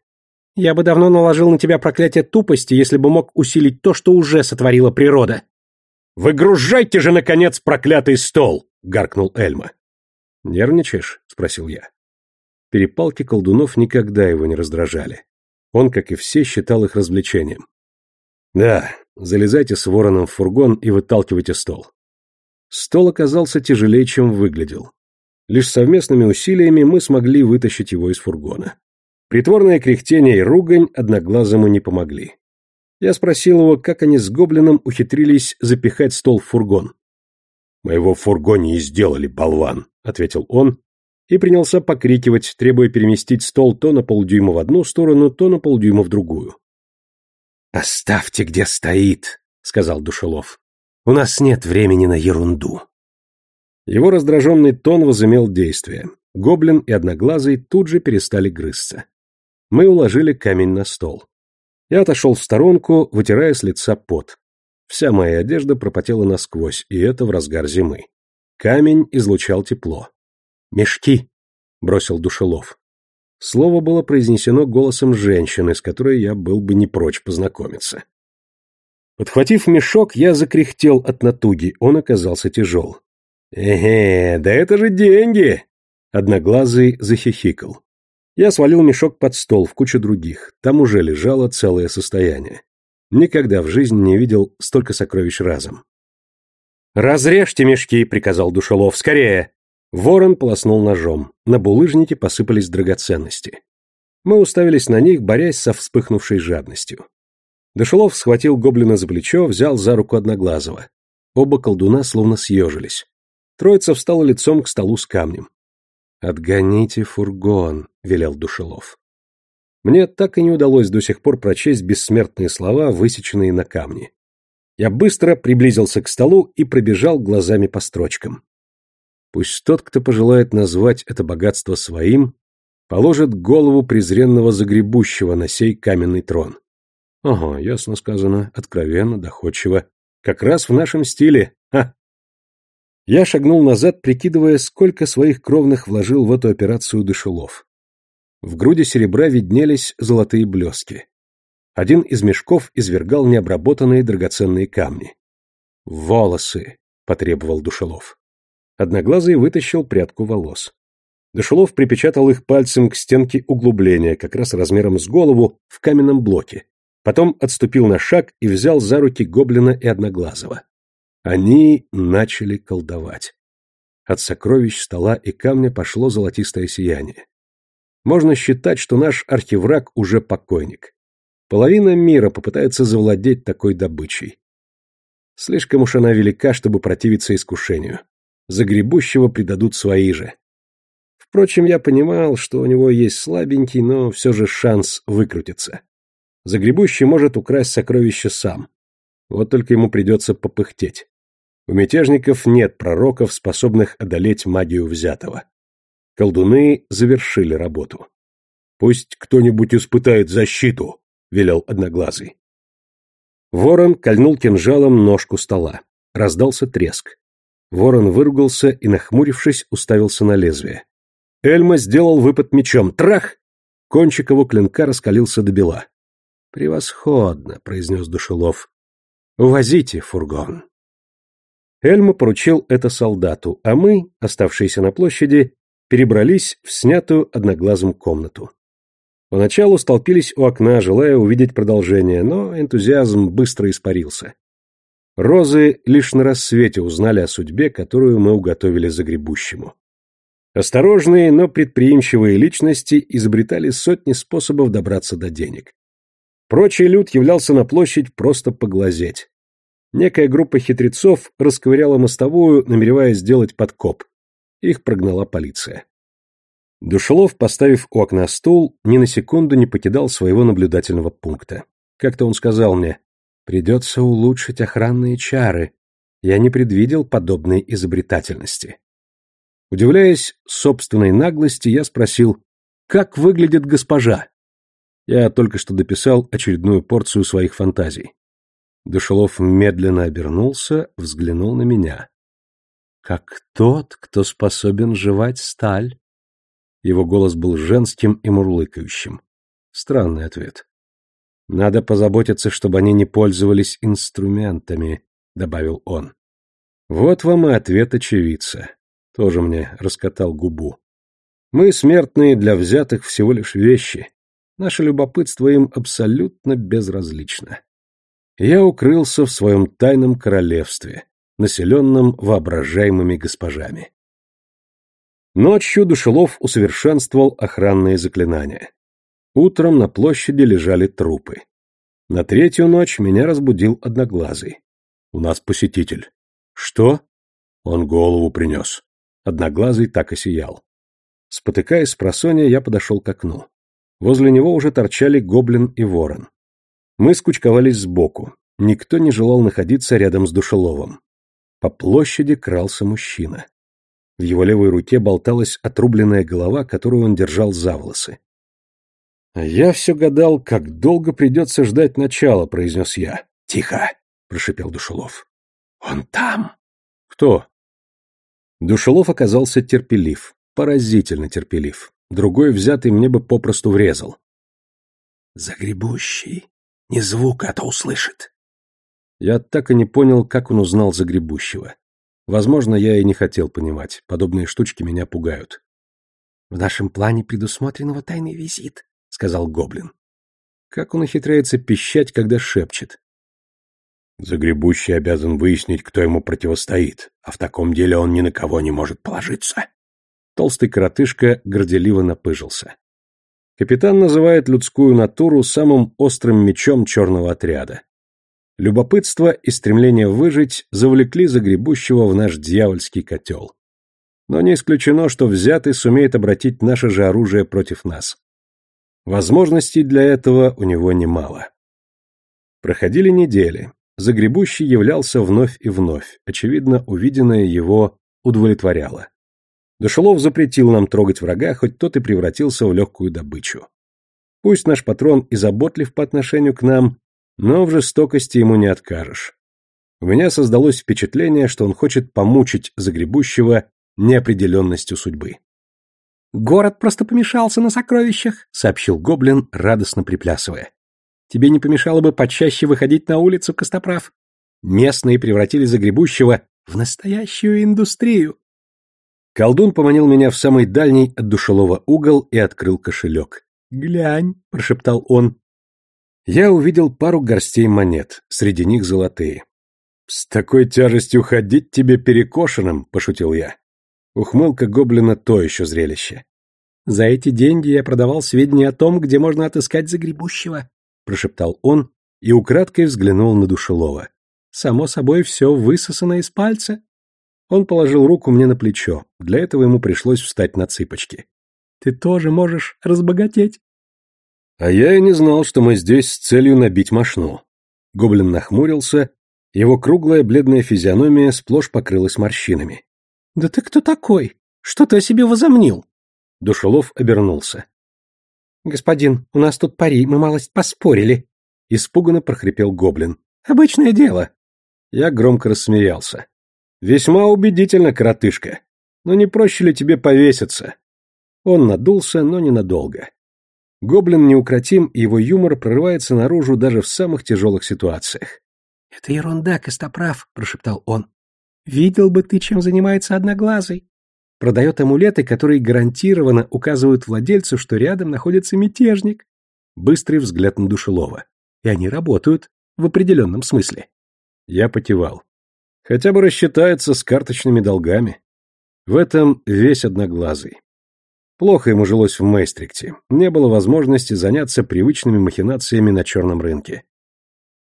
S2: «Я бы давно наложил на тебя проклятие тупости, если бы мог усилить то, что уже сотворила природа».
S1: «Выгружайте же, наконец, проклятый стол!» — гаркнул Эльма. «Нервничаешь?» — спросил я. Перепалки колдунов никогда его не раздражали. Он, как и все, считал их развлечением. «Да, залезайте с вороном в фургон и выталкивайте стол». Стол оказался тяжелее, чем выглядел. Лишь совместными усилиями мы смогли вытащить его из фургона. Притворное кряхтение и ругань одноглазому не помогли. Я спросил его, как они с гоблином ухитрились запихать стол в фургон. «Моего в фургоне и сделали, болван», — ответил он, и принялся покрикивать, требуя переместить стол то на полдюйма в одну сторону, то на полдюйма в другую.
S2: «Оставьте, где стоит», — сказал Душелов. «У нас нет времени на ерунду».
S1: Его раздраженный тон возымел действие. Гоблин и Одноглазый тут же перестали грызться. Мы уложили камень на стол. Я отошел в сторонку, вытирая с лица пот. Вся моя одежда пропотела насквозь, и это в разгар зимы. Камень излучал тепло. «Мешки!» — бросил Душелов. Слово было произнесено голосом женщины, с которой я был бы не прочь познакомиться. Подхватив мешок, я закряхтел от натуги, он оказался тяжел. «Эге, да это же деньги!» Одноглазый захихикал. Я свалил мешок под стол в кучу других, там уже лежало целое состояние. Никогда в жизни не видел столько сокровищ разом. «Разрежьте мешки», — приказал Душелов, — «скорее!» Ворон полоснул ножом. На булыжнике посыпались драгоценности.
S2: Мы уставились на них, борясь со вспыхнувшей жадностью. Дошелов схватил гоблина за плечо, взял за руку Одноглазого. Оба колдуна словно съежились. Троица встала лицом к столу с камнем. «Отгоните фургон», — велел Душелов. Мне так и не удалось до сих пор прочесть бессмертные слова, высеченные на камне. Я быстро приблизился к столу и пробежал глазами по строчкам. Пусть тот, кто пожелает назвать это богатство своим, положит голову презренного загребущего на сей каменный трон. Ага, ясно сказано, откровенно, доходчиво. Как раз в нашем стиле. Ха! Я шагнул назад, прикидывая, сколько своих кровных вложил в эту операцию дышелов. В груди серебра виднелись золотые блески. Один из мешков извергал необработанные драгоценные камни. «Волосы!» — потребовал Душелов. Одноглазый вытащил прядку волос. Душелов припечатал их пальцем к стенке углубления, как раз размером с голову, в каменном блоке. Потом отступил на шаг и взял за руки гоблина и одноглазого. Они начали колдовать. От сокровищ стола и камня пошло золотистое сияние. Можно считать, что наш архивраг уже покойник. Половина мира попытается завладеть такой добычей. Слишком уж она велика, чтобы противиться искушению. Загребущего предадут свои же. Впрочем, я понимал, что у него есть слабенький, но все же шанс выкрутиться. Загребущий может украсть сокровище сам. Вот только ему придется попыхтеть. У мятежников нет пророков, способных одолеть магию взятого. Колдуны завершили работу. «Пусть кто-нибудь испытает защиту», — велел Одноглазый. Ворон кольнул кинжалом ножку стола. Раздался треск. Ворон выругался и, нахмурившись, уставился на лезвие. Эльма сделал выпад мечом. Трах! Кончик его клинка раскалился до бела. «Превосходно», — произнес Душелов. «Увозите фургон». Эльма поручил это солдату, а мы, оставшиеся на площади, перебрались в снятую одноглазым комнату. Поначалу столпились у окна, желая увидеть продолжение, но энтузиазм быстро испарился. Розы лишь на рассвете узнали о судьбе, которую мы уготовили загребущему. Осторожные, но предприимчивые личности изобретали сотни способов добраться до денег. Прочий люд являлся на площадь просто поглазеть. Некая группа хитрецов расковыряла мостовую, намереваясь сделать подкоп. Их прогнала полиция. Душелов, поставив у окна стул, ни на секунду не покидал своего наблюдательного пункта. Как-то он сказал мне, «Придется улучшить охранные чары. Я не предвидел подобной изобретательности». Удивляясь собственной наглости, я спросил, «Как выглядит госпожа?» Я только что дописал очередную порцию своих фантазий. Душелов медленно обернулся, взглянул на меня как тот, кто способен жевать сталь. Его голос был женским и мурлыкающим. Странный ответ. Надо позаботиться, чтобы они не пользовались инструментами, добавил он. Вот вам и ответ очевидца. Тоже мне раскатал губу. Мы, смертные, для взятых всего лишь вещи. Наше любопытство им абсолютно безразлично. Я укрылся в своем тайном королевстве, населенном воображаемыми госпожами. Ночью Душелов усовершенствовал охранные заклинания. Утром на площади лежали трупы. На третью ночь меня разбудил Одноглазый. «У нас посетитель». «Что?» Он голову принес. Одноглазый так и сиял. Спотыкаясь с просонья, я подошел к окну. Возле него уже торчали гоблин и ворон. Мы скучковались сбоку. Никто не желал находиться рядом с Душеловым. По площади крался мужчина. В его левой руке болталась отрубленная голова, которую он держал за волосы. «Я все гадал, как долго придется ждать начала», — произнес я. «Тихо!» — прошипел Душелов. «Он там!» «Кто?» Душелов оказался терпелив, поразительно терпелив. Другой взятый мне бы попросту врезал.
S3: «Загребущий. Не звук, а то услышит.
S2: Я так и не понял, как он узнал загребущего. Возможно, я и не хотел понимать. Подобные штучки меня пугают.
S3: «В нашем плане предусмотрен тайный визит», — сказал Гоблин.
S2: Как он ухитряется пищать, когда шепчет?
S1: Загребущий обязан выяснить, кто ему противостоит, а в таком деле он ни на кого не может положиться.
S2: Толстый коротышка горделиво напыжился.
S1: Капитан называет людскую натуру самым острым мечом черного отряда. Любопытство и стремление выжить завлекли загребущего в наш дьявольский котел. Но не исключено, что взятый сумеет обратить наше же оружие против нас. Возможностей для этого у него немало. Проходили недели. Загребущий являлся вновь и вновь. Очевидно, увиденное его удовлетворяло. Душелов запретил нам трогать врага, хоть тот и превратился в легкую добычу. Пусть наш патрон и заботлив по отношению к нам, но в жестокости ему не откажешь. У меня создалось впечатление, что он хочет помучить загребущего неопределенностью судьбы.
S3: «Город просто помешался на сокровищах», — сообщил гоблин, радостно приплясывая. «Тебе не помешало бы почаще выходить на улицу, Костоправ? Местные превратили загребущего в настоящую индустрию».
S1: Колдун поманил меня в самый дальний от душелого угол и открыл кошелек.
S3: «Глянь», — прошептал он.
S1: Я увидел пару горстей монет, среди них золотые. «С такой тяжестью ходить тебе перекошенным», — пошутил я. Ухмылка гоблина то еще зрелище.
S3: «За эти деньги я продавал сведения о том, где можно отыскать загребущего», — прошептал он и украдкой взглянул на душелова. «Само собой, все высосано из пальца». Он положил руку мне на плечо. Для этого ему пришлось встать на цыпочки. «Ты тоже можешь разбогатеть».
S1: «А я и не знал, что мы здесь с целью набить мошну». Гоблин нахмурился, его круглая бледная физиономия сплошь покрылась морщинами.
S3: «Да ты кто такой? Что ты о себе возомнил?»
S1: Душелов обернулся.
S3: «Господин, у нас тут пари, мы малость поспорили», — испуганно прохрипел гоблин. «Обычное дело».
S1: Я громко рассмеялся. Весьма убедительно, коротышка. Но не проще ли тебе повеситься? Он надулся, но ненадолго. Гоблин неукротим, и его юмор прорывается наружу даже в самых тяжелых ситуациях.
S3: — Это ерунда, Костоправ, — прошептал он. — Видел бы ты, чем занимается Одноглазый. Продает амулеты, которые гарантированно указывают владельцу, что рядом находится мятежник. Быстрый взгляд на Душелова. И они работают в определенном смысле.
S1: Я потевал. Хотя бы рассчитается с карточными долгами. В этом весь одноглазый. Плохо ему жилось в Мейстрикте. Не было возможности заняться привычными махинациями на черном рынке.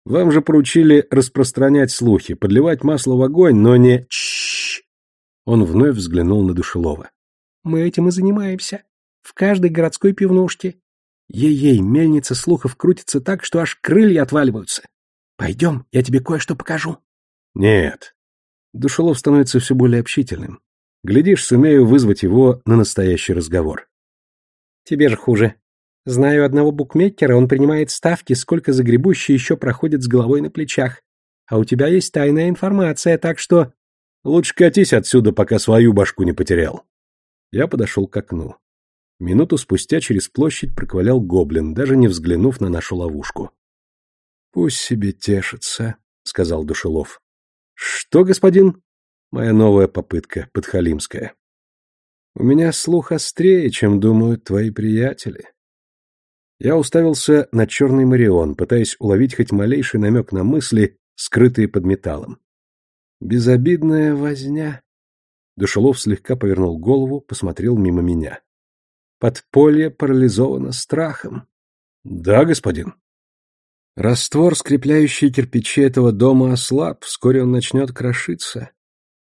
S1: Вам же поручили распространять слухи, подливать масло в огонь, но не... Чш! Он вновь взглянул на Душелова.
S3: Мы этим и занимаемся. В каждой городской пивнушке. Ей-ей, мельница слухов крутится так, что аж крылья отваливаются. Пойдем, я тебе кое-что покажу.
S1: Нет. Душелов становится все более общительным. Глядишь, сумею вызвать его на настоящий разговор.
S3: Тебе же хуже. Знаю одного букмекера, он принимает ставки, сколько загребущий еще проходит с головой на плечах. А у тебя есть тайная информация, так что...
S1: Лучше катись отсюда, пока свою башку не потерял. Я подошел к окну. Минуту спустя через площадь проквалял гоблин, даже не взглянув на нашу ловушку. — Пусть себе тешится, — сказал Душелов. Что, господин? Моя новая попытка, подхалимская. У меня слух острее, чем думают твои приятели. Я уставился на черный Марион, пытаясь уловить хоть малейший намек на мысли, скрытые под металлом. Безобидная возня. Душелов слегка повернул голову, посмотрел мимо меня. Подполье парализовано страхом. Да, господин. Раствор, скрепляющий кирпичи этого дома, ослаб, вскоре он начнет крошиться.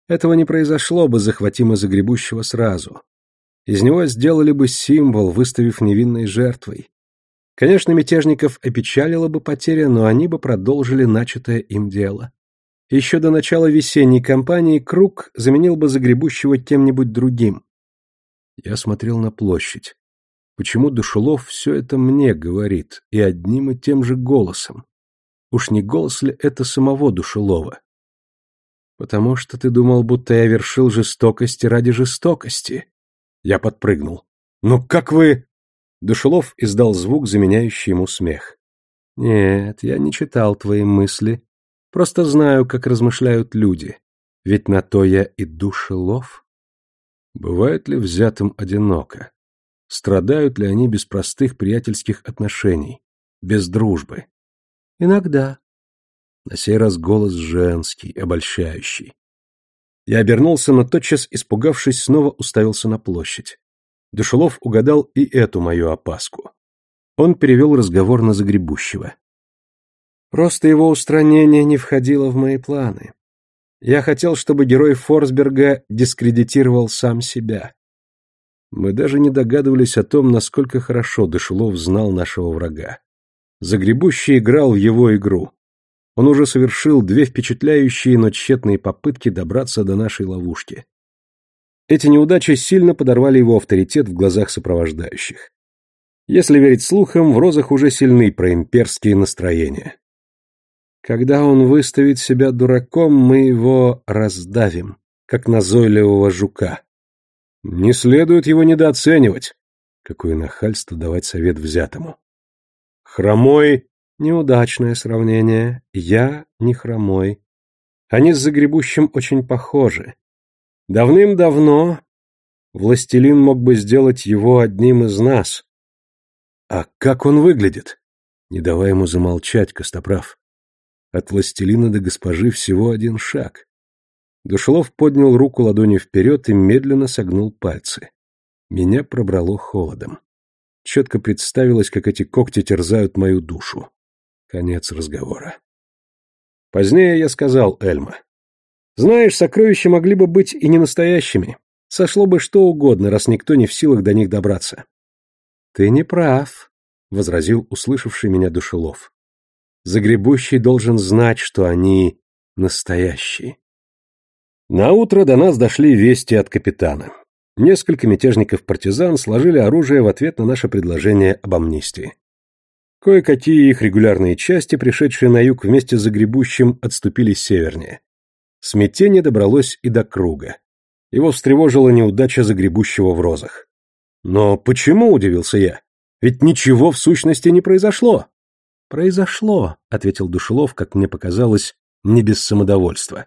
S1: Этого не произошло бы, захватимо загребущего сразу. Из него сделали бы символ, выставив невинной жертвой. Конечно, мятежников опечалила бы потеря, но они бы продолжили начатое им дело. Еще до начала весенней кампании круг заменил бы загребущего кем-нибудь другим. Я смотрел на площадь. Почему Душелов все это мне говорит, и одним и тем же голосом? Уж не голос ли это самого Душелова? Потому что ты думал, будто я вершил жестокости ради жестокости. Я подпрыгнул. Ну как вы... Душелов издал звук, заменяющий ему смех. Нет, я не читал твои мысли. Просто знаю, как размышляют люди. Ведь на то я и Душелов. Бывает ли взятым одиноко? Страдают ли они без простых приятельских отношений, без дружбы? Иногда. На сей раз голос женский, обольщающий. Я обернулся, но тотчас, испугавшись, снова уставился на площадь. Душелов угадал и эту мою опаску.
S2: Он перевел разговор на Загребущего.
S3: Просто его устранение не входило в мои планы. Я хотел, чтобы герой Форсберга дискредитировал сам себя.
S2: Мы даже не догадывались о том, насколько хорошо Дышелов знал нашего врага. Загребущий играл в его игру. Он уже совершил две впечатляющие, но тщетные попытки добраться до нашей ловушки. Эти неудачи сильно подорвали его авторитет в глазах сопровождающих. Если верить слухам, в розах уже сильны проимперские настроения.
S3: Когда он выставит себя дураком, мы его раздавим, как назойливого жука.
S2: Не следует его недооценивать. Какое нахальство давать совет взятому. Хромой — неудачное сравнение. Я не хромой. Они с Загребущим очень похожи. Давным-давно властелин мог бы сделать его одним из нас. А как он выглядит? Не давай ему замолчать, Костоправ. От властелина до госпожи всего один шаг. Душелов поднял руку ладонью вперед и медленно согнул пальцы. Меня пробрало холодом. Четко представилось, как эти когти терзают мою душу. Конец разговора. Позднее я сказал Эльма. Знаешь, сокровища могли бы быть и не настоящими. Сошло бы что угодно, раз никто не в силах до них добраться.
S3: Ты не прав, возразил услышавший меня Душелов. Загребущий должен знать, что они настоящие.
S2: На утро до нас дошли вести от капитана. Несколько мятежников-партизан сложили оружие в ответ на наше предложение об амнистии. Кое-какие их регулярные части, пришедшие на юг вместе с загребущим, отступили севернее. Смятение добралось и до круга. Его встревожила неудача загребущего в розах. Но почему, удивился я? Ведь ничего в сущности не произошло.
S3: Произошло, ответил Душелов, как мне показалось, не без самодовольства.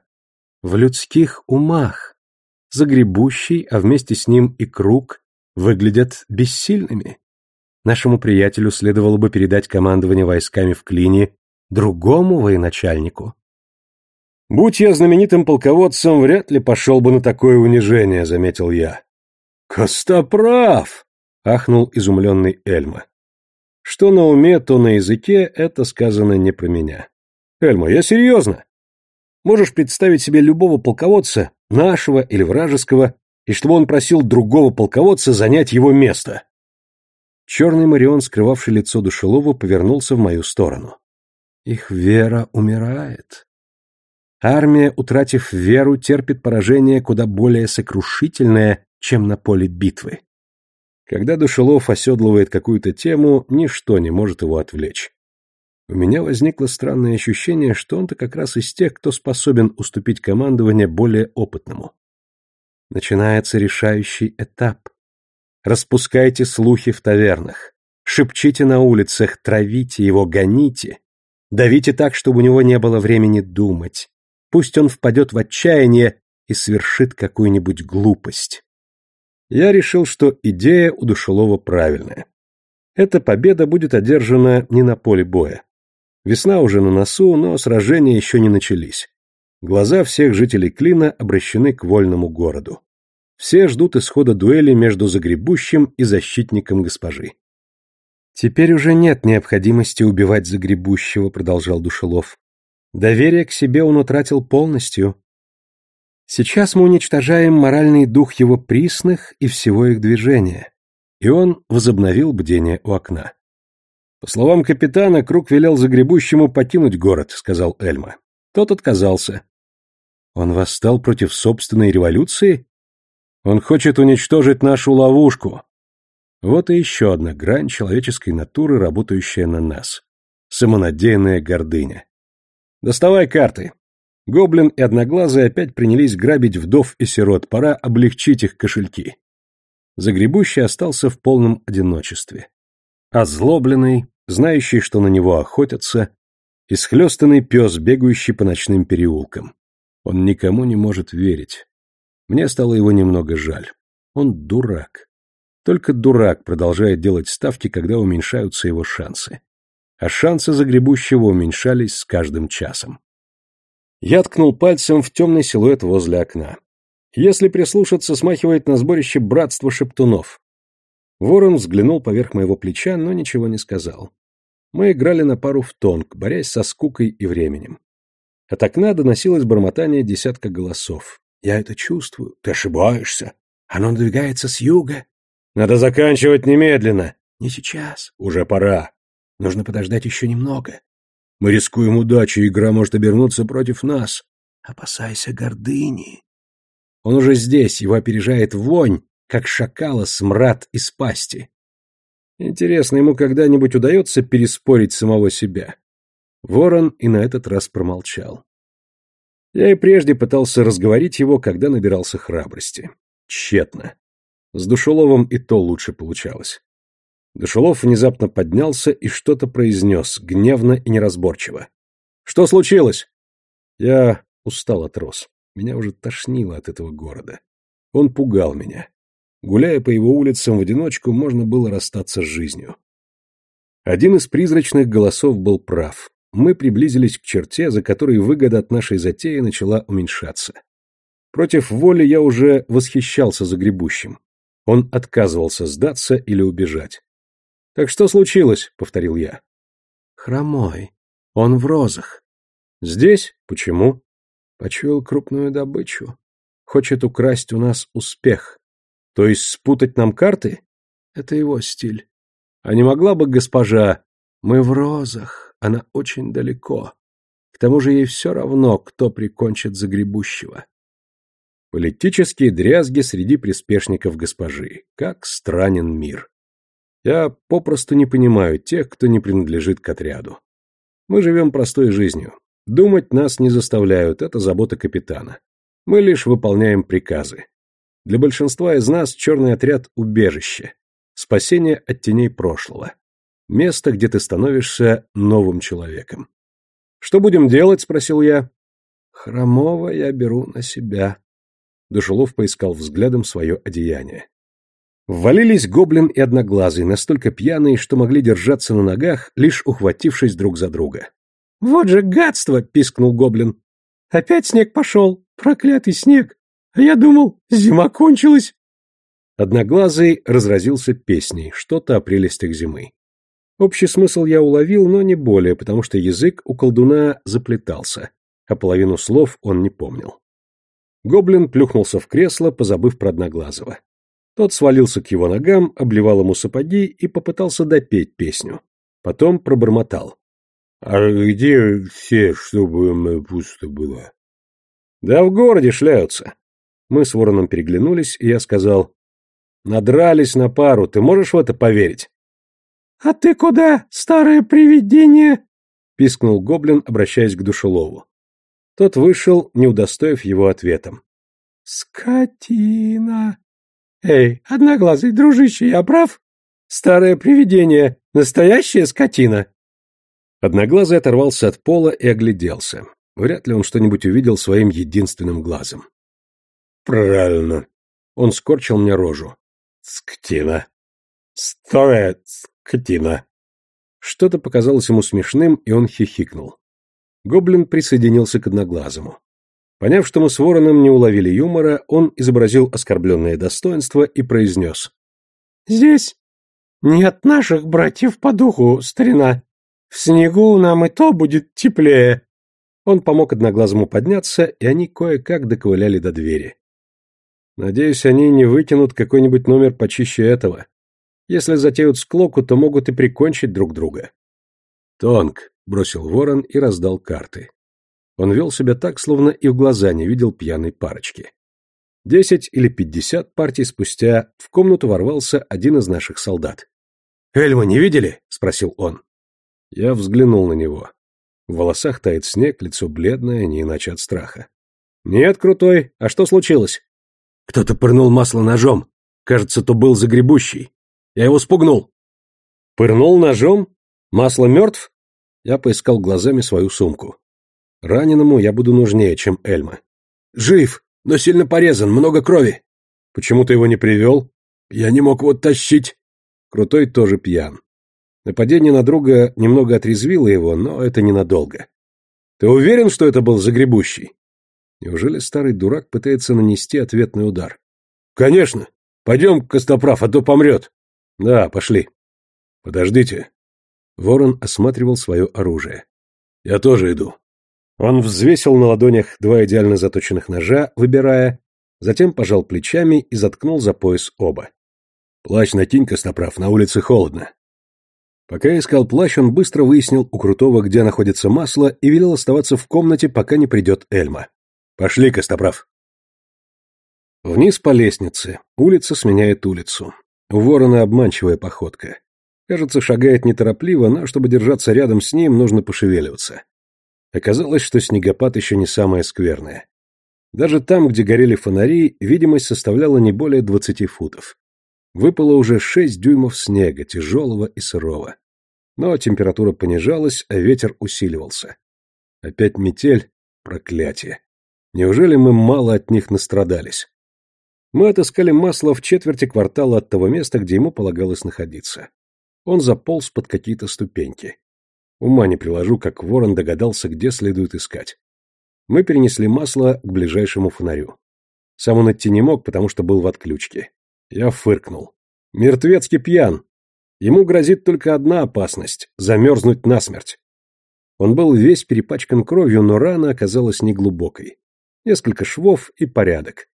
S3: В людских умах. Загребущий, а вместе с ним и круг, выглядят бессильными. Нашему приятелю следовало бы передать командование войсками в Клине другому военачальнику.
S2: «Будь я знаменитым полководцем, вряд ли пошел бы на такое унижение», — заметил я. «Костоправ!» — ахнул изумленный Эльма. Что на уме, то на языке, это сказано не про меня. Эльма, я серьезно. Можешь представить себе любого полководца, нашего или вражеского, и чтобы он просил другого полководца занять его место. Черный Марион, скрывавший лицо Душелова, повернулся в мою сторону.
S3: Их вера умирает. Армия, утратив веру, терпит поражение куда более сокрушительное, чем на поле битвы.
S2: Когда Душелов оседлывает какую-то тему, ничто не может его отвлечь. У меня возникло странное ощущение, что он-то как раз из тех, кто способен уступить командование более опытному.
S3: Начинается решающий этап. Распускайте слухи в тавернах, шепчите на улицах, травите его, гоните, давите так, чтобы у него не было времени думать, Пусть он впадет в отчаяние и совершит какую-нибудь глупость.
S2: Я решил, что идея у Душелова правильная. Эта победа будет одержана не на поле боя. Весна уже на носу, но сражения еще не начались. Глаза всех жителей Клина обращены к вольному городу. Все ждут исхода дуэли между загребущим и защитником госпожи.
S3: «Теперь уже нет необходимости убивать загребущего», — продолжал Душелов. Доверие к себе он утратил полностью. Сейчас мы уничтожаем моральный дух его присных и всего их движения.
S2: И он возобновил бдение у окна. По словам капитана, Круг велел загребущему покинуть город, сказал Эльма. Тот отказался. Он восстал против собственной революции? Он хочет уничтожить нашу ловушку. Вот и еще одна грань человеческой натуры, работающая на нас. Самонадеянная гордыня. Доставай карты. Гоблин и Одноглазый опять принялись грабить вдов и сирот, пора облегчить их кошельки. Загребущий остался в полном одиночестве. Озлобленный, знающий, что на него охотятся, исхлестанный пес, бегающий по ночным переулкам. Он никому не может верить. Мне стало его немного жаль. Он дурак. Только дурак продолжает делать ставки, когда уменьшаются его шансы а шансы загребущего уменьшались с каждым часом. Я ткнул пальцем в темный силуэт возле окна. Если прислушаться, смахивает на сборище братства шептунов.
S1: Ворон взглянул поверх моего плеча, но ничего не сказал. Мы играли на пару в тонг, борясь со скукой и временем. От окна доносилось бормотание десятка голосов. «Я это чувствую. Ты ошибаешься. Оно надвигается с юга. Надо заканчивать немедленно. Не сейчас. Уже пора. Нужно подождать еще немного. Мы рискуем удачу, игра может обернуться против нас. Опасайся гордыни. Он уже здесь, его опережает вонь, как шакала смрад из пасти. Интересно, ему когда-нибудь удается переспорить самого себя? Ворон и на этот раз промолчал. Я и прежде пытался разговорить его, когда набирался храбрости. Тщетно. С Душеловым и то лучше получалось. Душелов внезапно поднялся и что-то произнес, гневно и неразборчиво. «Что случилось?» Я устал от роз. Меня уже тошнило от этого города. Он пугал меня. Гуляя по его улицам в одиночку, можно было расстаться с жизнью. Один из призрачных голосов был прав. Мы приблизились к черте, за которой выгода от нашей затеи начала уменьшаться. Против воли я уже восхищался загребущим. Он отказывался сдаться или убежать. «Так что случилось?» — повторил я. «Хромой. Он в розах». «Здесь? Почему?» «Почуял крупную добычу. Хочет украсть у нас успех. То есть спутать нам карты? Это его стиль. А не могла бы госпожа... Мы в розах, она очень далеко. К тому же ей все равно, кто прикончит загребущего. Политические дрязги среди приспешников госпожи. Как странен мир. Я попросту не понимаю тех, кто не принадлежит к отряду. Мы живем простой жизнью. Думать нас не заставляют, это забота капитана. Мы лишь выполняем приказы. Для большинства из нас черный отряд – убежище, спасение от теней прошлого, место, где ты становишься новым человеком. «Что будем делать?» – спросил я. «Хромого я беру на себя». Душелов поискал взглядом свое одеяние. Ввалились гоблин и одноглазый, настолько пьяные, что могли держаться на ногах, лишь ухватившись друг за друга. «Вот же гадство!» — пискнул гоблин. «Опять снег пошел! Проклятый снег! А я думал, зима кончилась. Одноглазый разразился песней, что-то о прелестях зимы. Общий смысл я уловил, но не более, потому что язык у колдуна заплетался, а половину слов он не помнил. Гоблин плюхнулся в кресло, позабыв про Одноглазого. Тот свалился к его ногам, обливал ему сапоги и попытался допеть песню. Потом пробормотал. — А где все, чтобы пусто было? — Да в городе шляются. Мы с Вороном переглянулись, и я сказал, «Надрались на пару, ты можешь в это поверить?» «А ты куда, старое привидение?» — пискнул гоблин, обращаясь к Душелову. Тот вышел, не удостоив его ответом. «Скотина!» «Эй, одноглазый дружище, я прав? Старое привидение, настоящая скотина!» Одноглазый оторвался от пола и огляделся. Вряд ли он что-нибудь увидел своим единственным глазом. Правильно. Он скорчил мне рожу. Скотина. Старая скотина. Что-то показалось ему смешным, и он хихикнул. Гоблин присоединился к одноглазому. Поняв, что мы с Вороном не уловили юмора, он изобразил оскорбленное достоинство и произнес. «Здесь нет наших братьев по духу, старина. В снегу нам и то будет теплее». Он помог одноглазому подняться, и они кое-как доковыляли до двери. Надеюсь, они не выкинут какой-нибудь номер почище этого. Если затеют склоку, то могут и прикончить друг друга. Тонг, бросил ворон и раздал карты. Он вел себя так, словно и в глаза не видел пьяной парочки. Десять или пятьдесят партий спустя в комнату ворвался один из наших солдат. «Эльма не видели?» — спросил он. Я взглянул на него. В волосах тает снег, лицо бледное, не иначе от страха. «Нет, крутой, а что случилось?» Кто-то пырнул масло ножом. Кажется, то был загребущий. Я его спугнул. Пырнул ножом? Масло мертв? Я поискал глазами свою сумку. Раненому я буду нужнее, чем Эльма. Жив, но сильно порезан, много крови. Почему ты его не привел? Я не мог его тащить. Крутой тоже пьян. Нападение на друга немного отрезвило его, но это ненадолго. Ты уверен, что это был загребущий? Неужели старый дурак пытается нанести ответный удар? Конечно. Пойдем, Костоправ, а то помрет. Да, пошли. Подождите. Ворон осматривал свое оружие. Я тоже иду. Он взвесил на ладонях два идеально заточенных ножа, выбирая, затем пожал плечами и заткнул за пояс оба. Плащ накинь, Костоправ, на улице холодно. Пока искал плащ, он быстро выяснил у Крутого, где находится масло, и велел оставаться в комнате, пока не придет Эльма. Пошли, Костоправ. Вниз по лестнице. Улица сменяет улицу. У ворона обманчивая походка. Кажется, шагает неторопливо, но чтобы держаться рядом с ним, нужно пошевеливаться. Оказалось, что снегопад еще не самое скверное. Даже там, где горели фонари, видимость составляла не более двадцати футов. Выпало уже шесть дюймов снега, тяжелого и сырого. Но температура понижалась, а ветер усиливался. Опять метель? Проклятие. Неужели мы мало от них настрадались? Мы отыскали масло в четверти квартала от того места, где ему полагалось находиться. Он заполз под какие-то ступеньки. Ума не приложу, как ворон догадался, где следует искать. Мы перенесли масло к ближайшему фонарю. Сам он идти не мог, потому что был в отключке. Я фыркнул. Мертвецкий пьян. Ему грозит только одна опасность — замерзнуть насмерть. Он был весь перепачкан кровью, но рана оказалась неглубокой. Несколько швов и порядок.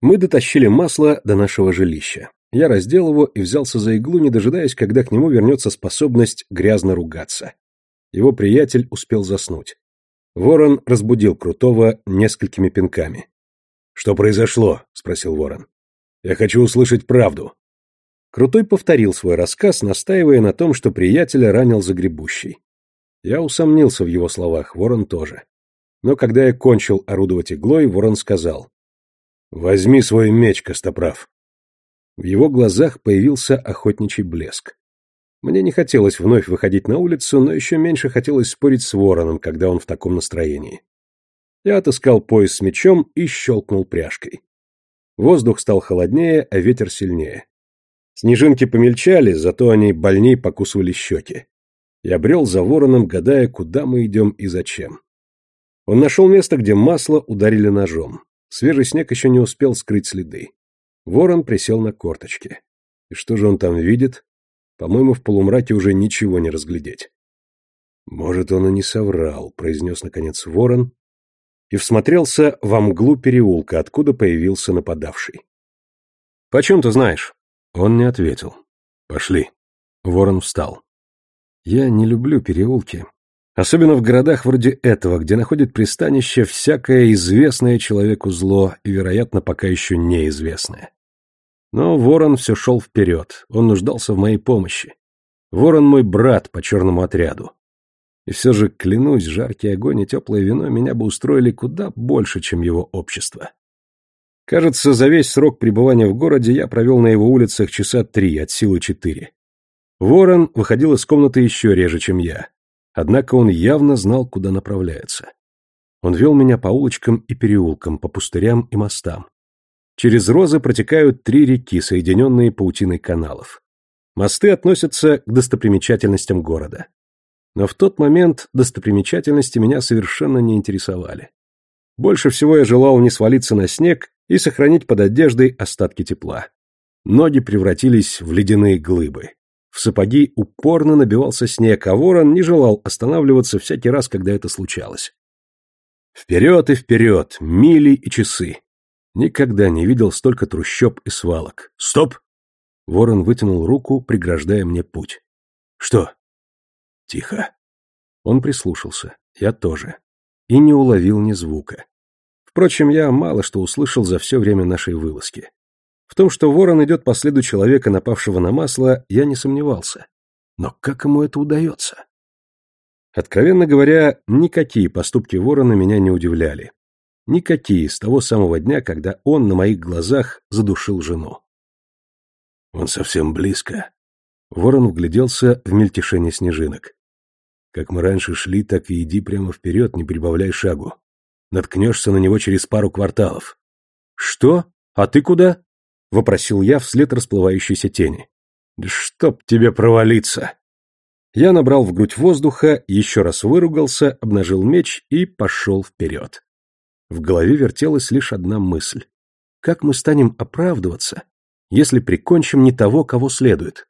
S1: Мы дотащили масло до нашего жилища. Я раздел его и взялся за иглу, не дожидаясь, когда к нему вернется способность грязно ругаться. Его приятель успел заснуть. Ворон разбудил Крутого несколькими пинками. «Что произошло?» — спросил Ворон. «Я хочу услышать правду». Крутой повторил свой рассказ, настаивая на том, что приятеля ранил загребущий. Я усомнился в его словах, Ворон тоже. Но когда я кончил орудовать иглой, Ворон сказал. «Возьми свой меч, Костоправ». В его глазах появился охотничий блеск. Мне не хотелось вновь выходить на улицу, но еще меньше хотелось спорить с вороном, когда он в таком настроении. Я отыскал пояс с мечом и щелкнул пряжкой. Воздух стал холоднее, а ветер сильнее. Снежинки помельчали, зато они больней покусывали щеки. Я брел за вороном, гадая, куда мы идем и зачем. Он нашел место, где масло ударили ножом. Свежий снег еще не успел скрыть следы. Ворон присел на корточки. И что же он там видит? По-моему, в полумраке уже ничего не разглядеть. «Может, он и не соврал», — произнес, наконец, ворон, и всмотрелся во мглу переулка, откуда появился нападавший. «Почем ты знаешь?» Он не ответил. «Пошли». Ворон встал. «Я не люблю переулки. Особенно в городах вроде этого, где находит пристанище всякое известное человеку зло и, вероятно, пока еще неизвестное. Но Ворон все шел вперед, он нуждался в моей помощи. Ворон мой брат по черному отряду. И все же, клянусь, жаркий огонь и теплое вино меня бы устроили куда больше, чем его общество. Кажется, за весь срок пребывания в городе я провел на его улицах часа три, от силы четыре. Ворон выходил из комнаты еще реже, чем я. Однако он явно знал, куда направляется. Он вел меня по улочкам и переулкам, по пустырям и мостам. Через розы протекают три реки, соединенные паутиной каналов. Мосты относятся к достопримечательностям города. Но в тот момент достопримечательности меня совершенно не интересовали. Больше всего я желал не свалиться на снег и сохранить под одеждой остатки тепла. Ноги превратились в ледяные глыбы. В сапоги упорно набивался снег, а ворон не желал останавливаться всякий раз, когда это случалось. Вперед и вперед, мили и часы. Никогда не видел столько трущоб и свалок. Стоп! Ворон вытянул руку, преграждая мне путь. Что? Тихо. Он прислушался. Я тоже. И не уловил ни звука. Впрочем, я мало что услышал за все время нашей вылазки. В том, что ворон идет по следу человека, напавшего на масло, я не сомневался. Но как ему это удается? Откровенно говоря, никакие поступки ворона меня не удивляли. Никакие с того самого дня, когда он на моих глазах задушил жену. Он совсем близко. Ворон вгляделся в мельтешение снежинок. Как мы раньше шли, так и иди прямо вперед, не прибавляй шагу. Наткнешься на него через пару кварталов. Что? А ты куда? Вопросил я вслед расплывающейся тени. Да чтоб тебе провалиться! Я набрал в грудь воздуха, еще раз выругался, обнажил меч и пошел вперед. В голове вертелась лишь одна мысль. Как мы станем оправдываться,
S2: если прикончим не того, кого следует.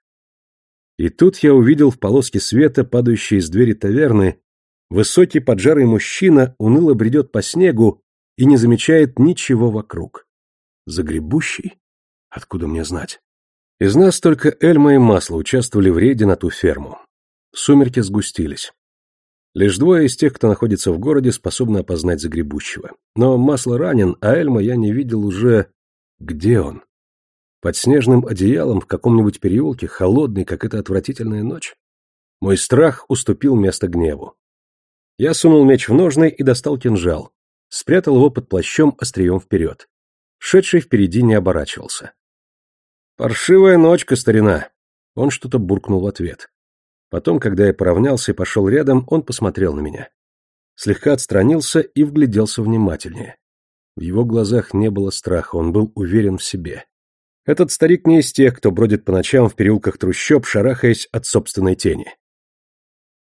S2: И тут я увидел в полоске света, падающей из двери таверны, высокий поджарый мужчина уныло бредет по снегу и не замечает ничего вокруг. Загребущий? Откуда мне знать? Из нас только Эльма и Масло участвовали в рейде на ту ферму. Сумерки сгустились. Лишь двое из тех, кто находится в городе, способны опознать загребущего. Но Масло ранен, а Эльма я не видел уже... Где он? Под снежным одеялом в каком-нибудь переулке, холодный, как эта отвратительная ночь? Мой страх уступил место гневу. Я сунул меч в ножны и достал кинжал. Спрятал его под плащом острием вперед. Шедший впереди не оборачивался. «Паршивая ночка, старина!» Он что-то буркнул в ответ. Потом, когда я поравнялся и пошел рядом, он посмотрел на меня. Слегка отстранился и вгляделся внимательнее. В его глазах не было страха, он был уверен в себе. Этот старик не из тех, кто бродит по ночам в переулках трущоб, шарахаясь от собственной тени.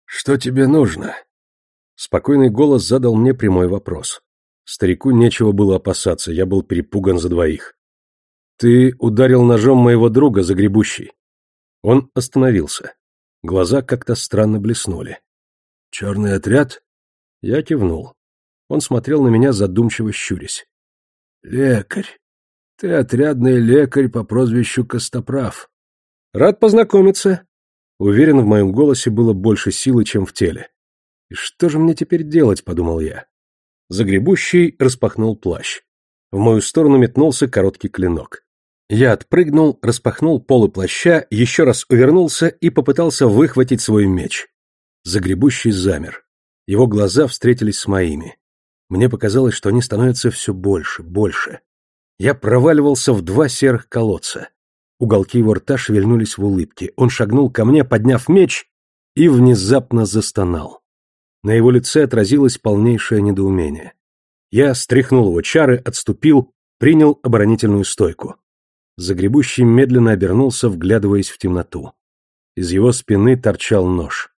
S2: «Что тебе нужно?» Спокойный голос задал мне прямой вопрос. Старику нечего было опасаться, я был перепуган за двоих. «Ты ударил ножом моего друга, загребущий». Он остановился. Глаза как-то странно блеснули. «Черный отряд?» Я кивнул. Он смотрел на меня, задумчиво щурясь. «Лекарь. Ты отрядный лекарь по прозвищу Костоправ». «Рад познакомиться». Уверен, в моем голосе было больше силы, чем в теле. «И что же мне теперь делать?» — подумал я. Загребущий распахнул плащ. В мою сторону метнулся короткий клинок. Я отпрыгнул, распахнул полы плаща, еще раз увернулся и попытался выхватить свой меч. Загребущий замер. Его глаза встретились с моими. Мне показалось, что они становятся все больше, больше. Я проваливался в два серых колодца. Уголки его рта шевельнулись в улыбке. Он шагнул ко мне, подняв меч, и внезапно застонал. На его лице отразилось полнейшее недоумение. Я стряхнул его чары, отступил, принял оборонительную стойку. Загребущий медленно обернулся, вглядываясь в темноту. Из его спины торчал нож.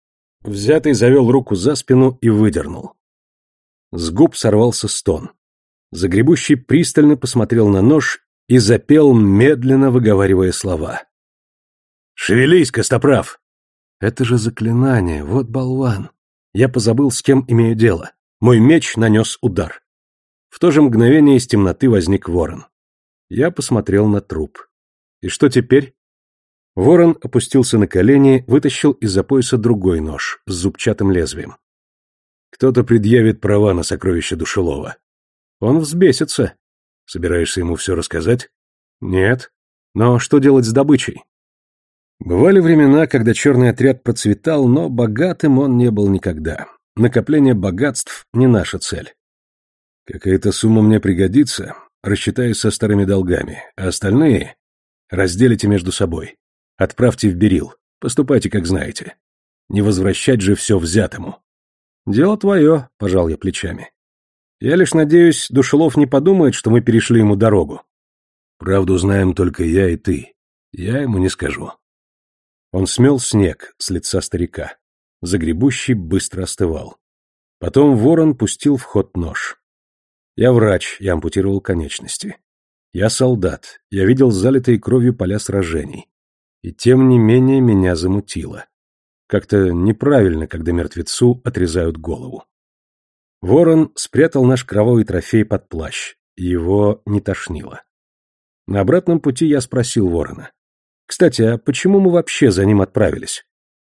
S2: Взятый завел руку за спину и выдернул. С губ сорвался стон. Загребущий пристально посмотрел на нож и запел, медленно выговаривая слова. «Шевелись, Костоправ!» «Это же заклинание, вот болван!» Я позабыл, с кем имею дело. Мой меч нанес удар. В то же мгновение из темноты возник ворон. Я посмотрел на труп. И что теперь? Ворон опустился на колени, вытащил из-за пояса другой нож с зубчатым лезвием. Кто-то предъявит права на сокровище душелова. Он взбесится. Собираешься ему все рассказать? Нет. Но что делать с добычей? Бывали времена, когда черный отряд процветал, но богатым он не был никогда. Накопление богатств не наша цель. Какая-то сумма мне пригодится, рассчитаюсь со старыми долгами, а остальные разделите между собой. Отправьте в Берил, поступайте, как знаете. Не возвращать же все взятому. Дело твое, пожал я плечами. Я лишь надеюсь, Душелов не подумает, что мы перешли ему дорогу. Правду знаем только я и ты. Я ему не скажу. Он смел снег с лица старика. Загребущий быстро остывал. Потом ворон пустил в ход нож. Я врач, я ампутировал конечности. Я солдат, я видел залитые кровью поля сражений. И тем не менее меня замутило. Как-то неправильно, когда мертвецу отрезают голову. Ворон спрятал наш кровавый трофей под плащ, его не тошнило. На обратном пути я спросил ворона. Кстати, а почему мы вообще за ним отправились?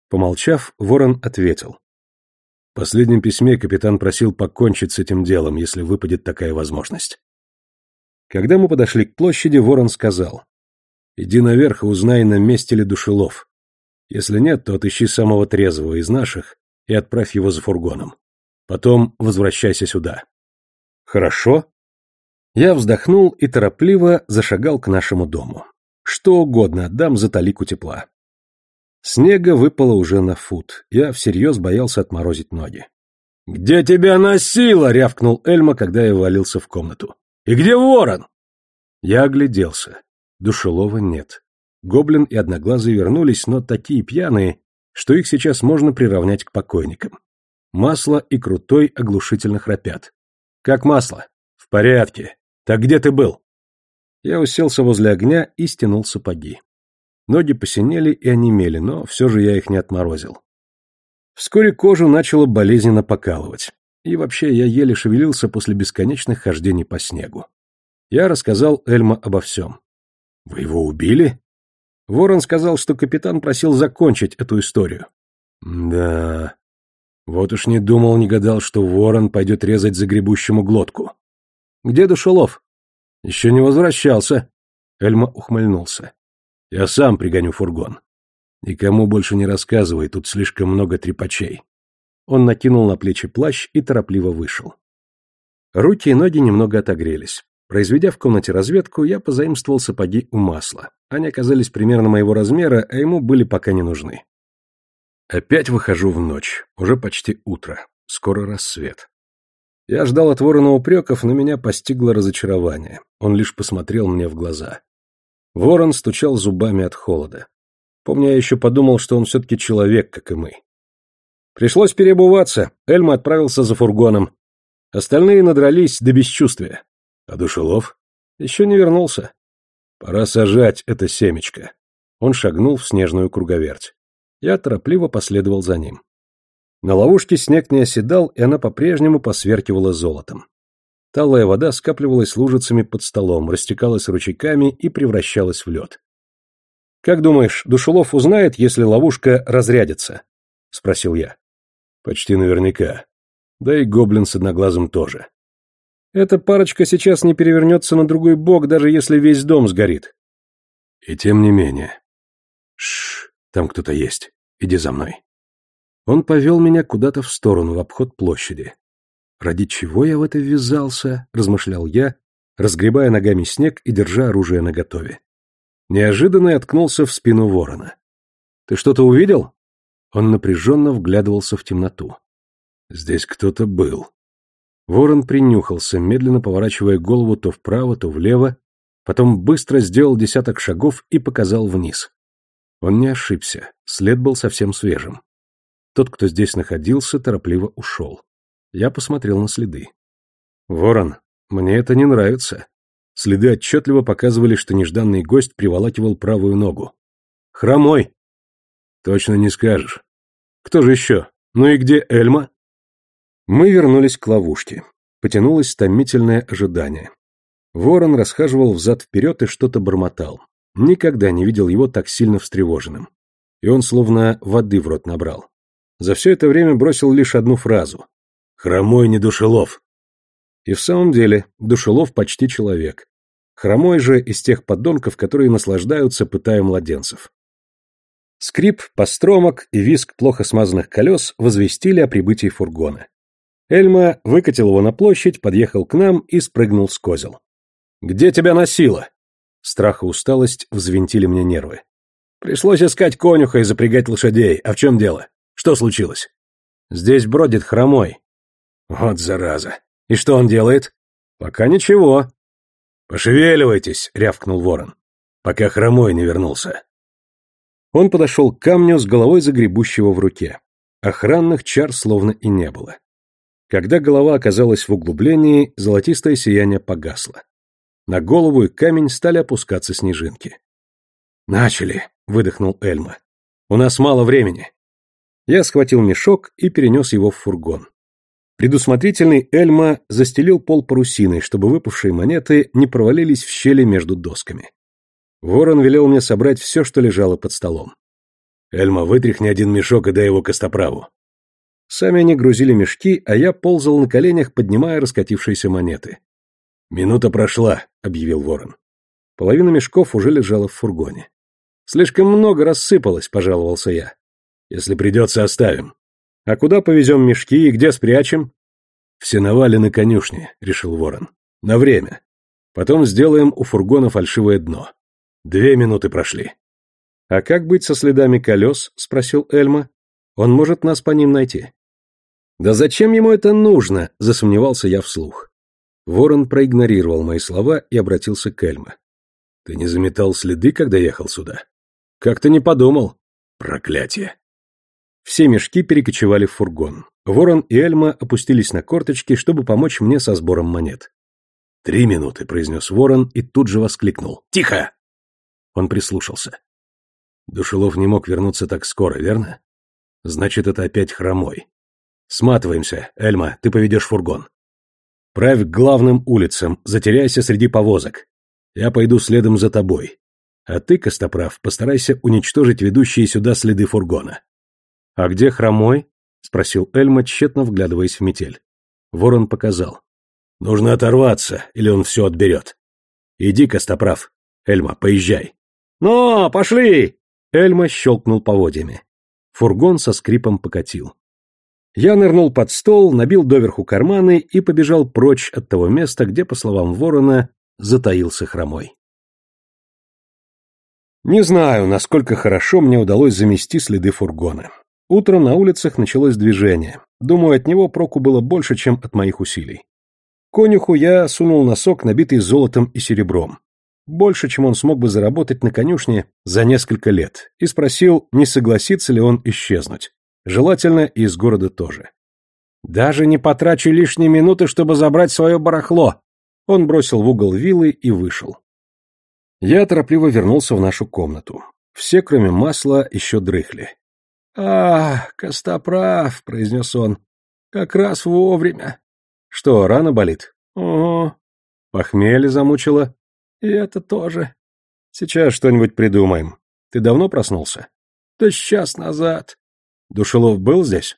S2: Помолчав, Ворон ответил. В последнем письме капитан просил покончить с этим делом, если выпадет такая возможность. Когда мы подошли к площади, Ворон сказал. «Иди наверх и узнай, на месте ли душелов. Если нет, то отыщи самого трезвого из наших и отправь его за фургоном. Потом возвращайся сюда». «Хорошо». Я вздохнул и торопливо зашагал к нашему дому. Что угодно отдам за талику тепла. Снега выпало уже на фут. Я всерьез боялся отморозить ноги. «Где тебя носило?» — рявкнул Эльма, когда я валился в комнату. «И где ворон?» Я огляделся. Душелова нет. Гоблин и Одноглазый вернулись, но такие пьяные, что их сейчас можно приравнять к покойникам. Масло и Крутой оглушительно храпят. «Как масло?» «В порядке. Так где ты был?»
S1: Я уселся возле огня и стянул сапоги. Ноги посинели и онемели, но все же я их не отморозил. Вскоре кожу начало болезненно покалывать. И вообще я еле шевелился после бесконечных хождений по снегу. Я рассказал Эльма обо всем. «Вы его убили?» Ворон сказал, что капитан просил закончить эту историю. «Да... Вот уж не думал, не гадал, что ворон пойдет резать загребущему глотку. Где Душелов?» «Еще не возвращался». Эльма ухмыльнулся. «Я сам пригоню фургон. Никому больше не рассказывай, тут слишком много трепачей». Он накинул на плечи плащ и торопливо вышел. Руки и ноги немного отогрелись. Произведя в комнате разведку, я позаимствовал сапоги у масла. Они оказались примерно моего размера, а ему были пока не нужны. Опять выхожу в ночь. Уже почти утро. Скоро рассвет. Я ждал от ворона упреков, но меня постигло разочарование. Он лишь посмотрел мне в глаза. Ворон стучал зубами от холода. Помню, я еще подумал, что он все-таки человек, как и мы. Пришлось переобуваться. Эльма отправился за фургоном. Остальные надрались до бесчувствия. А Душелов? Еще не вернулся. Пора сажать это семечко. Он шагнул в снежную круговерть. Я торопливо последовал за ним. На ловушке снег не оседал, и она по-прежнему посверкивала золотом. Талая вода скапливалась лужицами под столом, растекалась ручейками и превращалась в лед. «Как думаешь, Душелов узнает, если ловушка разрядится?» — спросил я. «Почти наверняка. Да и гоблин с одноглазым тоже. Эта парочка сейчас не перевернется на другой бок, даже если весь дом сгорит. И тем не менее. Шш, там кто-то есть. Иди за мной. Он повел меня куда-то в сторону, в обход площади. Ради чего я в это ввязался, размышлял я, разгребая ногами снег и держа оружие наготове. Неожиданно я ткнулся в спину ворона. «Ты что-то увидел?» Он напряженно вглядывался в темноту. «Здесь кто-то был», Ворон принюхался, медленно поворачивая голову то вправо, то влево, потом быстро сделал десяток шагов и показал вниз. Он не ошибся, след был совсем свежим. Тот, кто здесь находился, торопливо ушел. Я посмотрел на следы. «Ворон, мне это не нравится». Следы отчетливо показывали, что нежданный гость приволакивал правую ногу. «Хромой!» «Точно не скажешь. Кто же еще? Ну и где Эльма?» Мы вернулись к ловушке. Потянулось томительное ожидание. Ворон расхаживал взад-вперед и что-то бормотал. Никогда не видел его так сильно встревоженным. И он словно воды в рот набрал. За все это время бросил лишь одну фразу. «Хромой не душелов». И в самом деле, душелов почти человек. Хромой же из тех подонков, которые наслаждаются, пытая младенцев. Скрип, постромок и визг плохо смазанных колес возвестили о прибытии фургона. Эльма выкатил его на площадь, подъехал к нам и спрыгнул с козел. «Где тебя носило?» Страх и усталость взвинтили мне нервы. «Пришлось искать конюха и запрягать лошадей. А в чем дело? Что случилось?» «Здесь бродит хромой». «Вот зараза. И что он делает?» «Пока ничего». «Пошевеливайтесь», — рявкнул ворон, пока хромой не вернулся. Он подошел к камню с головой загребущего в руке. Охранных чар словно и не было. Когда голова оказалась в углублении, золотистое сияние погасло. На голову и камень стали опускаться снежинки. «Начали», — выдохнул Эльма. «У нас мало времени». Я схватил мешок и перенес его в фургон. Предусмотрительный Эльма застелил пол парусиной, чтобы выпавшие монеты не провалились в щели между досками. Ворон велел мне собрать все, что лежало под столом. «Эльма, вытряхни один мешок и дай его костоправу. Сами они грузили мешки, а я ползал на коленях, поднимая раскатившиеся монеты. «Минута прошла», — объявил ворон. Половина мешков уже лежала в фургоне. «Слишком много рассыпалось», — пожаловался я. «Если придется, оставим». «А куда повезем мешки и где спрячем?» «Все навали на конюшне», — решил ворон. «На время. Потом сделаем у фургона фальшивое дно. Две минуты прошли». «А как быть со следами колес?» — спросил Эльма. Он может нас по ним найти. Да зачем ему это нужно? Засомневался я вслух. Ворон проигнорировал мои слова и обратился к Эльме. Ты не заметал следы, когда ехал сюда? Как ты не подумал? Проклятие. Все мешки перекочевали в фургон. Ворон и Эльма опустились на корточки, чтобы помочь мне со сбором монет. «Три минуты», — произнес ворон и тут же воскликнул. «Тихо!» Он прислушался. Душелов не мог вернуться так скоро, верно? Значит, это опять хромой. Сматываемся, Эльма, ты поведешь фургон. Правь к главным улицам, затеряйся среди повозок. Я пойду следом за тобой. А ты, Костоправ, постарайся уничтожить ведущие сюда следы фургона. — А где хромой? — спросил Эльма, тщетно вглядываясь в метель. Ворон показал. — Нужно оторваться, или он все отберет. Иди, Костоправ. Эльма, поезжай. — Ну, пошли! Эльма щелкнул поводьями. Фургон со скрипом покатил. Я нырнул под стол, набил доверху карманы и побежал прочь от того места, где, по словам ворона, затаился хромой. Не знаю, насколько хорошо мне удалось замести следы фургона. Утром на улицах началось движение. Думаю, от него проку было больше, чем от моих усилий. Конюху я сунул носок, набитый золотом и серебром больше, чем он смог бы заработать на конюшне за несколько лет, и спросил, не согласится ли он исчезнуть. Желательно и из города тоже. «Даже не потрачу лишние минуты, чтобы забрать свое барахло!» Он бросил в угол вилы и вышел. Я торопливо вернулся в нашу комнату. Все, кроме масла, еще дрыхли. «А, Костоправ», — произнес он, — «как раз вовремя». «Что, рана болит?» «Ого». «Похмелье замучило?» И это тоже. Сейчас что-нибудь придумаем. Ты давно проснулся? Да час назад. Душелов был здесь?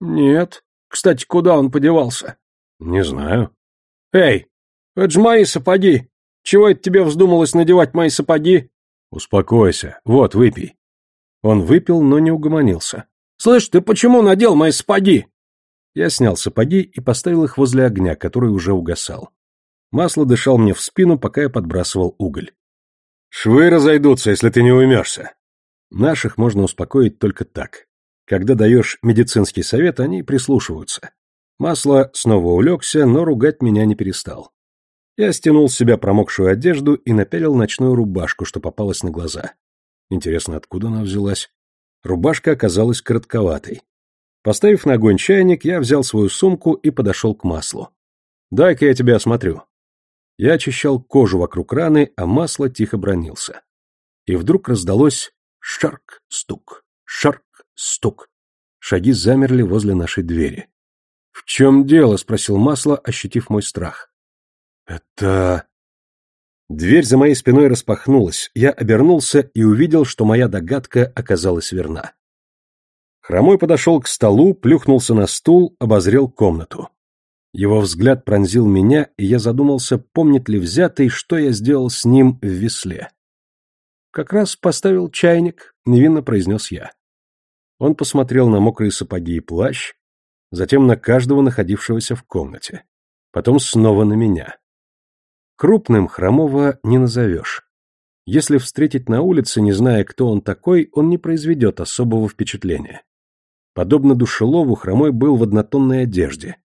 S1: Нет. Кстати, куда он подевался? Не знаю. Эй, это ж мои сапоги. Чего это тебе вздумалось надевать мои сапоги? Успокойся. Вот, выпей. Он выпил, но не угомонился. Слышь, ты почему надел мои сапоги? Я снял сапоги и поставил их возле огня, который уже угасал. Масло дышал мне в спину, пока я подбрасывал уголь. «Швы разойдутся, если ты не уймешься». Наших можно успокоить только так. Когда даешь медицинский совет, они прислушиваются. Масло снова улегся, но ругать меня не перестал. Я стянул с себя промокшую одежду и напялил ночную рубашку, что попалась на глаза. Интересно, откуда она взялась? Рубашка оказалась коротковатой. Поставив на огонь чайник, я взял свою сумку и подошел к маслу. «Дай-ка я тебя осмотрю». Я очищал кожу вокруг раны, а масло тихо бронился. И вдруг раздалось шарк-стук, шарк-стук. Шаги замерли возле нашей двери. «В чем дело?» — спросил масло, ощутив мой страх. «Это...» Дверь за моей спиной распахнулась, я обернулся и увидел, что моя догадка оказалась верна. Хромой подошел к столу, плюхнулся на стул, обозрел комнату. Его взгляд пронзил меня, и я задумался, помнит ли взятый, что я сделал с ним в весле. «Как раз поставил чайник», — невинно произнес я. Он посмотрел на мокрые сапоги и плащ, затем на каждого находившегося в комнате, потом снова на меня. Крупным хромого не назовешь. Если встретить на улице, не зная, кто он такой, он не произведет особого впечатления. Подобно душелову, хромой был в однотонной одежде,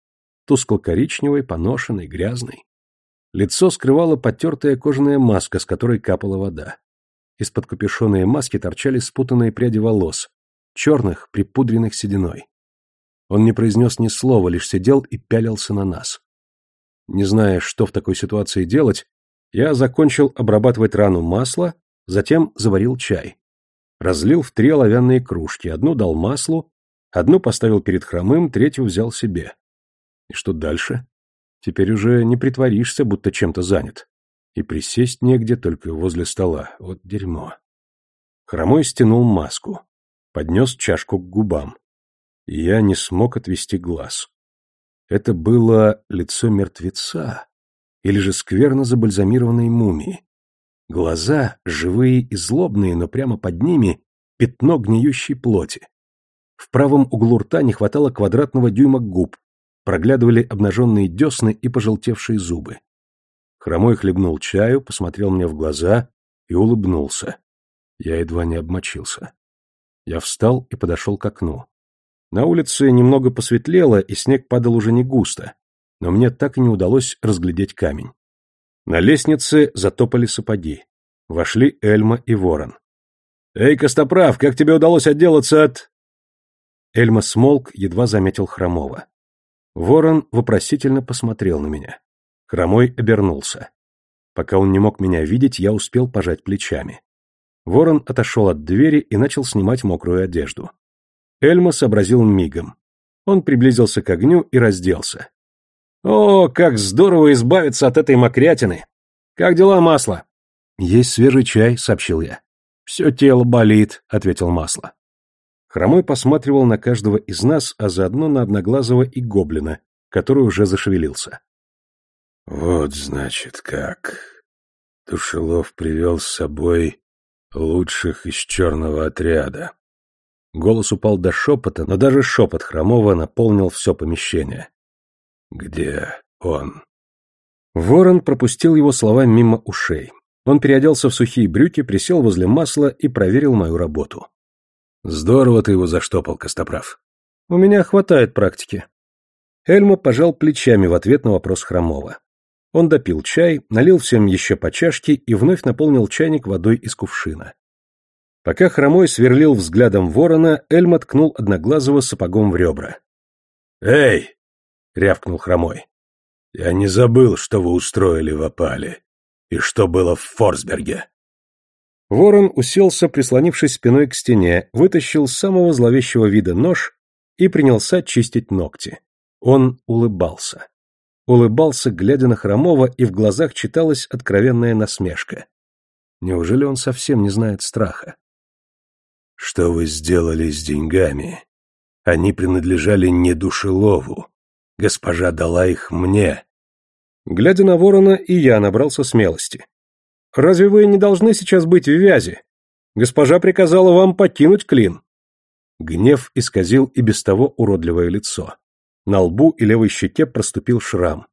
S1: тускло-коричневой, поношенной, грязной. Лицо скрывала потертая кожаная маска, с которой капала вода. Из-под капюшона маски торчали спутанные пряди волос, черных, припудренных сединой. Он не произнес ни слова, лишь сидел и пялился на нас. Не зная, что в такой ситуации делать, я закончил обрабатывать рану масла, затем заварил чай. Разлил в три оловянные кружки, одну дал маслу, одну поставил перед хромым, третью взял себе. И что дальше? Теперь уже не притворишься, будто чем-то занят. И присесть негде, только возле стола. Вот дерьмо. Хромой стянул маску. Поднес чашку к губам. Я не смог отвести глаз. Это было лицо мертвеца. Или же скверно забальзамированной мумии. Глаза, живые и злобные, но прямо под ними пятно гниющей плоти. В правом углу рта не хватало квадратного дюйма губ, проглядывали обнаженные десны и пожелтевшие зубы. Хромой хлебнул чаю, посмотрел мне в глаза и улыбнулся. Я едва не обмочился. Я встал и подошел к окну. На улице немного посветлело, и снег падал уже не густо, но мне так и не удалось разглядеть камень. На лестнице затопали сапоги. Вошли Эльма и Ворон. «Эй, Костоправ, как тебе удалось отделаться от...» Эльма смолк, едва заметил Хромова. Ворон вопросительно посмотрел на меня.
S2: Хромой обернулся. Пока он не мог меня видеть, я успел пожать плечами. Ворон отошел от двери и начал снимать мокрую одежду. Эльма сообразил мигом. Он приблизился к огню и разделся. «О, как здорово избавиться от этой мокрятины! Как дела, масло?» «Есть свежий чай», — сообщил я. «Все тело болит», — ответил масло. Хромой посматривал на каждого из нас, а заодно на Одноглазого и Гоблина, который уже зашевелился.
S1: «Вот, значит, как. Тушелов привел с собой лучших из черного отряда».
S2: Голос упал до шепота, но даже шепот Хромова наполнил все помещение.
S1: «Где он?»
S2: Ворон пропустил его слова мимо ушей. Он переоделся в сухие брюки, присел возле масла и проверил мою работу.
S1: «Здорово ты его заштопал, Костоправ».
S2: «У меня хватает практики». Эльма пожал плечами в ответ на вопрос Хромова. Он допил чай, налил всем еще по чашке и вновь наполнил чайник водой из кувшина. Пока Хромой сверлил взглядом ворона, Эльма ткнул Одноглазого сапогом в ребра.
S1: «Эй!» — рявкнул Хромой. «Я не забыл, что вы устроили в опале и что было в Форсберге».
S2: Ворон уселся, прислонившись спиной к стене, вытащил самого зловещего вида нож и принялся чистить ногти. Он улыбался. Улыбался, глядя на Хромова, и в глазах читалась откровенная насмешка. Неужели он совсем не знает страха?
S1: «Что вы сделали с деньгами? Они принадлежали не Душелову. Госпожа дала их мне».
S2: Глядя на ворона, и я набрался смелости. Разве вы не должны сейчас быть в вязи? Госпожа приказала вам покинуть клин. Гнев исказил и без того уродливое лицо. На лбу и левой щеке проступил шрам.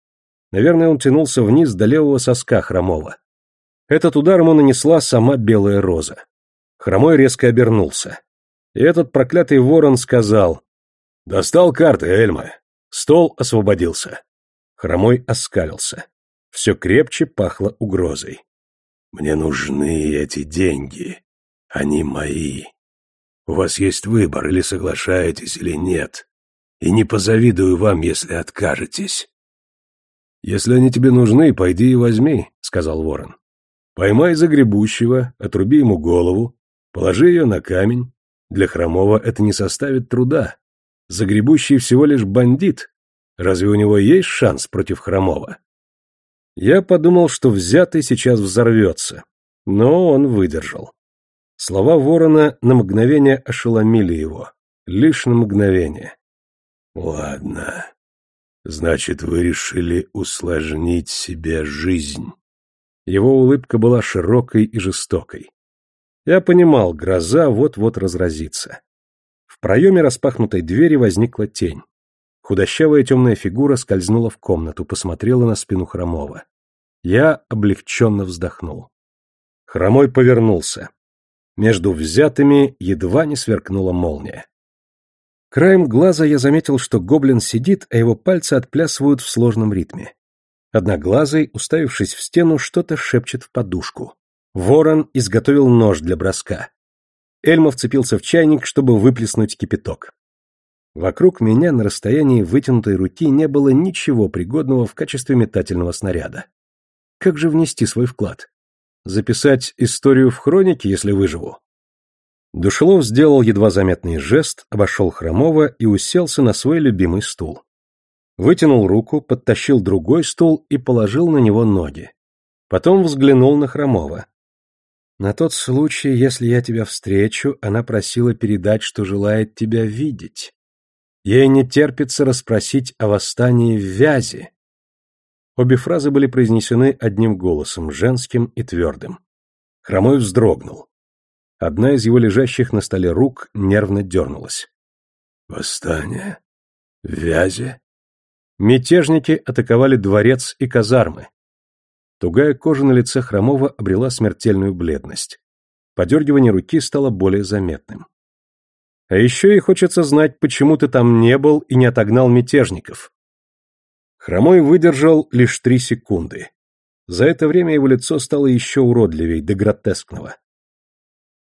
S2: Наверное, он тянулся вниз до левого соска Хромова. Этот удар ему нанесла сама белая роза. Хромой резко обернулся. И этот проклятый ворон сказал. «Достал карты, Эльма. Стол освободился». Хромой оскалился. Все крепче пахло угрозой.
S1: Мне нужны эти деньги. Они мои. У вас есть выбор, или соглашаетесь, или нет. И не позавидую вам, если откажетесь.
S2: Если они тебе нужны, пойди и возьми, сказал ворон. Поймай загребущего, отруби ему голову, положи ее на камень. Для Хромова это не составит труда. Загребущий всего лишь бандит. Разве у него есть шанс против Хромова? Я подумал, что взятый сейчас взорвется, но он выдержал. Слова ворона на мгновение ошеломили его. Лишь на мгновение.
S1: «Ладно. Значит, вы решили усложнить себе жизнь».
S2: Его улыбка была широкой и жестокой. Я понимал, гроза вот-вот разразится. В проеме распахнутой двери возникла тень. Худощавая темная фигура скользнула в комнату, посмотрела на спину Хромова. Я облегченно вздохнул. Хромой повернулся. Между взятыми едва не сверкнула молния. Краем глаза я заметил, что гоблин сидит, а его пальцы отплясывают в сложном ритме. Одноглазый, уставившись в стену, что-то шепчет в подушку. Ворон изготовил нож для броска. Эльма вцепился в чайник, чтобы выплеснуть кипяток. Вокруг меня на расстоянии вытянутой руки не было ничего пригодного в качестве метательного снаряда. Как же внести свой вклад? Записать историю в хронике, если выживу? Душелов сделал едва заметный жест, обошел Хромова и уселся на свой любимый стул. Вытянул руку, подтащил другой стул и положил на него ноги. Потом взглянул на Хромова. На тот случай, если я тебя встречу, она просила передать, что желает тебя видеть. Ей не терпится расспросить о восстании в Вязи. Обе фразы были произнесены одним голосом, женским и твердым. Хромой вздрогнул. Одна из его лежащих на столе рук нервно дернулась.
S1: «Восстание? В Вязи?»
S2: Мятежники атаковали дворец и казармы. Тугая кожа на лице Хромова обрела смертельную бледность. Подергивание руки стало более заметным. А еще и хочется знать, почему ты там не был и не отогнал мятежников. Хромой выдержал лишь три секунды. За это время его лицо стало еще уродливей, до гротескного.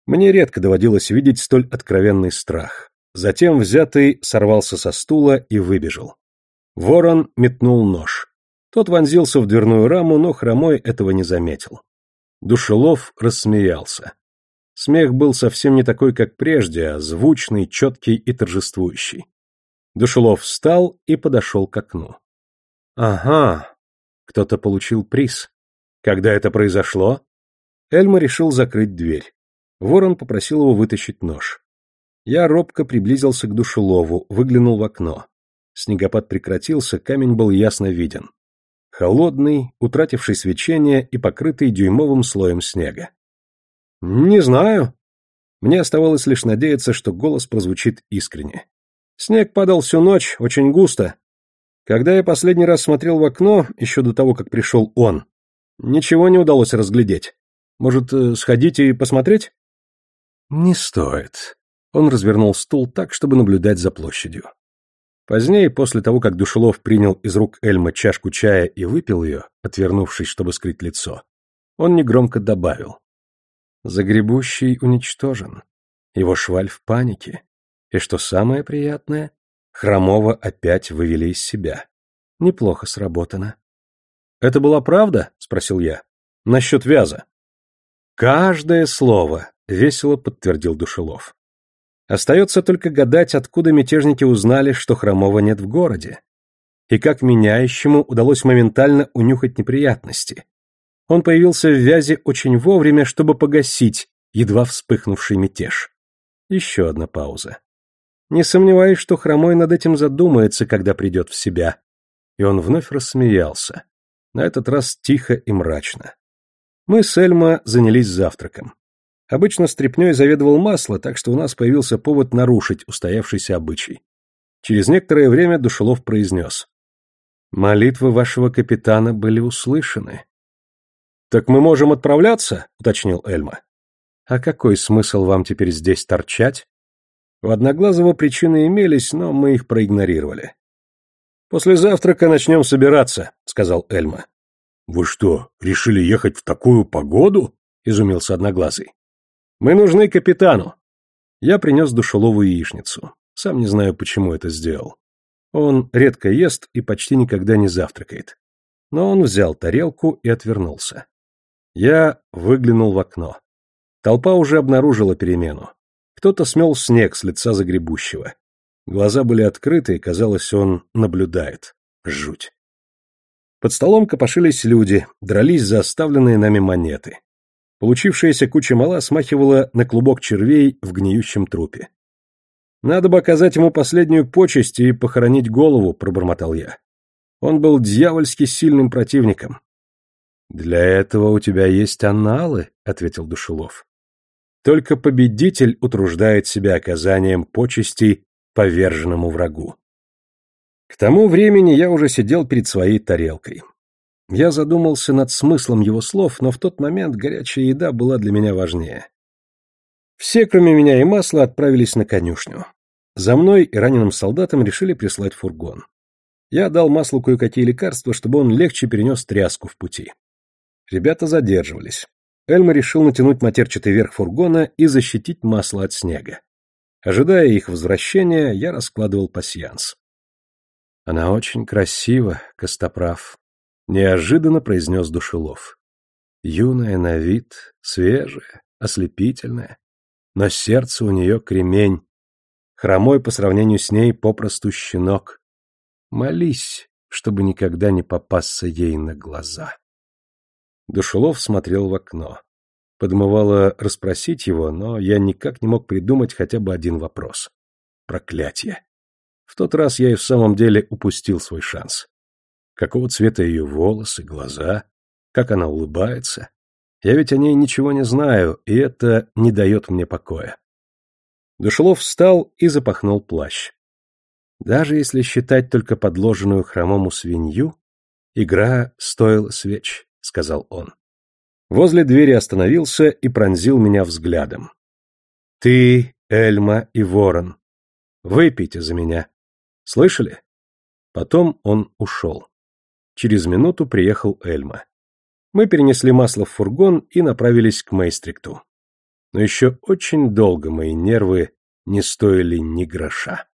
S2: Мне редко доводилось видеть столь откровенный страх. Затем взятый сорвался со стула и выбежал. Ворон метнул нож. Тот вонзился в дверную раму, но хромой этого не заметил. Душелов рассмеялся. Смех был совсем не такой, как прежде, а звучный, четкий и торжествующий. Душелов встал и подошел к окну. Ага, кто-то получил приз. Когда это произошло? Эльма решил закрыть дверь. Ворон попросил его вытащить нож. Я робко приблизился к Душелову, выглянул в окно. Снегопад прекратился, камень был ясно виден. Холодный, утративший свечение и покрытый дюймовым слоем снега. «Не знаю». Мне оставалось лишь надеяться, что голос прозвучит искренне. Снег падал всю ночь, очень густо. Когда я последний раз смотрел в окно, еще до того, как пришел он, ничего не удалось разглядеть. Может, э, сходите и посмотреть? Не стоит. Он развернул стул так, чтобы наблюдать за площадью. Позднее, после того, как Душелов принял из рук Эльма чашку чая и выпил ее, отвернувшись, чтобы скрыть лицо, он негромко добавил. Загребущий уничтожен. Его шваль в панике. И что самое приятное, Хромова опять вывели из себя. Неплохо сработано. «Это была правда?» — спросил я. «Насчет вяза». «Каждое слово», — весело подтвердил Душелов. Остается только гадать, откуда мятежники узнали, что Хромова нет в городе. И как меняющему удалось моментально унюхать неприятности. Он появился в Вязе очень вовремя, чтобы погасить едва вспыхнувший мятеж. Еще одна пауза. Не сомневаюсь, что Хромой над этим задумается, когда придет в себя. И он вновь рассмеялся. На этот раз тихо и мрачно. Мы с Эльма занялись завтраком. Обычно стряпнёй заведовал масло, так что у нас появился повод нарушить устоявшийся обычай. Через некоторое время Душелов произнес. «Молитвы вашего капитана были услышаны». «Так мы можем отправляться?» — уточнил Эльма. «А какой смысл вам теперь здесь торчать?» У Одноглазого причины имелись, но мы их проигнорировали. «После завтрака начнем собираться», — сказал Эльма. «Вы что, решили ехать в такую погоду?» — изумился Одноглазый. Мы нужны капитану. Я принес душеловую яичницу. Сам не знаю, почему это сделал. Он редко ест и почти никогда не завтракает. Но он взял тарелку и отвернулся. Я выглянул в окно. Толпа уже обнаружила перемену. Кто-то смел снег с лица загребущего. Глаза были открыты, и, казалось, он наблюдает. Жуть. Под столом копошились люди, дрались за оставленные нами монеты. Получившаяся куча мала смахивала на клубок червей в гниющем трупе. «Надо бы оказать ему последнюю почесть и похоронить голову», — пробормотал я. Он был дьявольски сильным противником. «Для этого у тебя есть аналы», — ответил Душелов. «Только победитель утруждает себя оказанием почести поверженному врагу». К тому времени я уже сидел перед своей тарелкой. Я задумался над смыслом его слов, но в тот момент горячая еда была для меня важнее. Все, кроме меня и масла, отправились на конюшню. За мной и раненым солдатам решили прислать фургон. Я дал маслу кое-какие лекарства, чтобы он легче перенес тряску в пути. Ребята задерживались. Эльма решил натянуть матерчатый верх фургона и защитить масло от снега. Ожидая их возвращения, я раскладывал пасьянс. Она очень красива, Костоправ, Неожиданно произнес Душелов. Юная на вид, свежая, ослепительная, но сердце у нее кремень. Хромой по сравнению с ней попросту щенок. Молись, чтобы никогда не попасться ей на глаза. Душелов смотрел в окно. Подмывало расспросить его, но я никак не мог придумать хотя бы один вопрос. Проклятие. В тот раз я и в самом деле упустил свой шанс какого цвета ее волосы, глаза, как она улыбается. Я ведь о ней ничего не знаю, и это не дает мне покоя. Душелов встал и запахнул плащ. Даже если считать только подложенную хромому свинью, игра стоила свеч, — сказал он. Возле двери остановился и пронзил меня взглядом. Ты, Эльма и Ворон, выпейте за меня. Слышали? Потом он ушел. Через минуту приехал Эльма. Мы перенесли масло в фургон и направились к Мейстрикту. Но еще очень долго мои нервы не стоили ни гроша.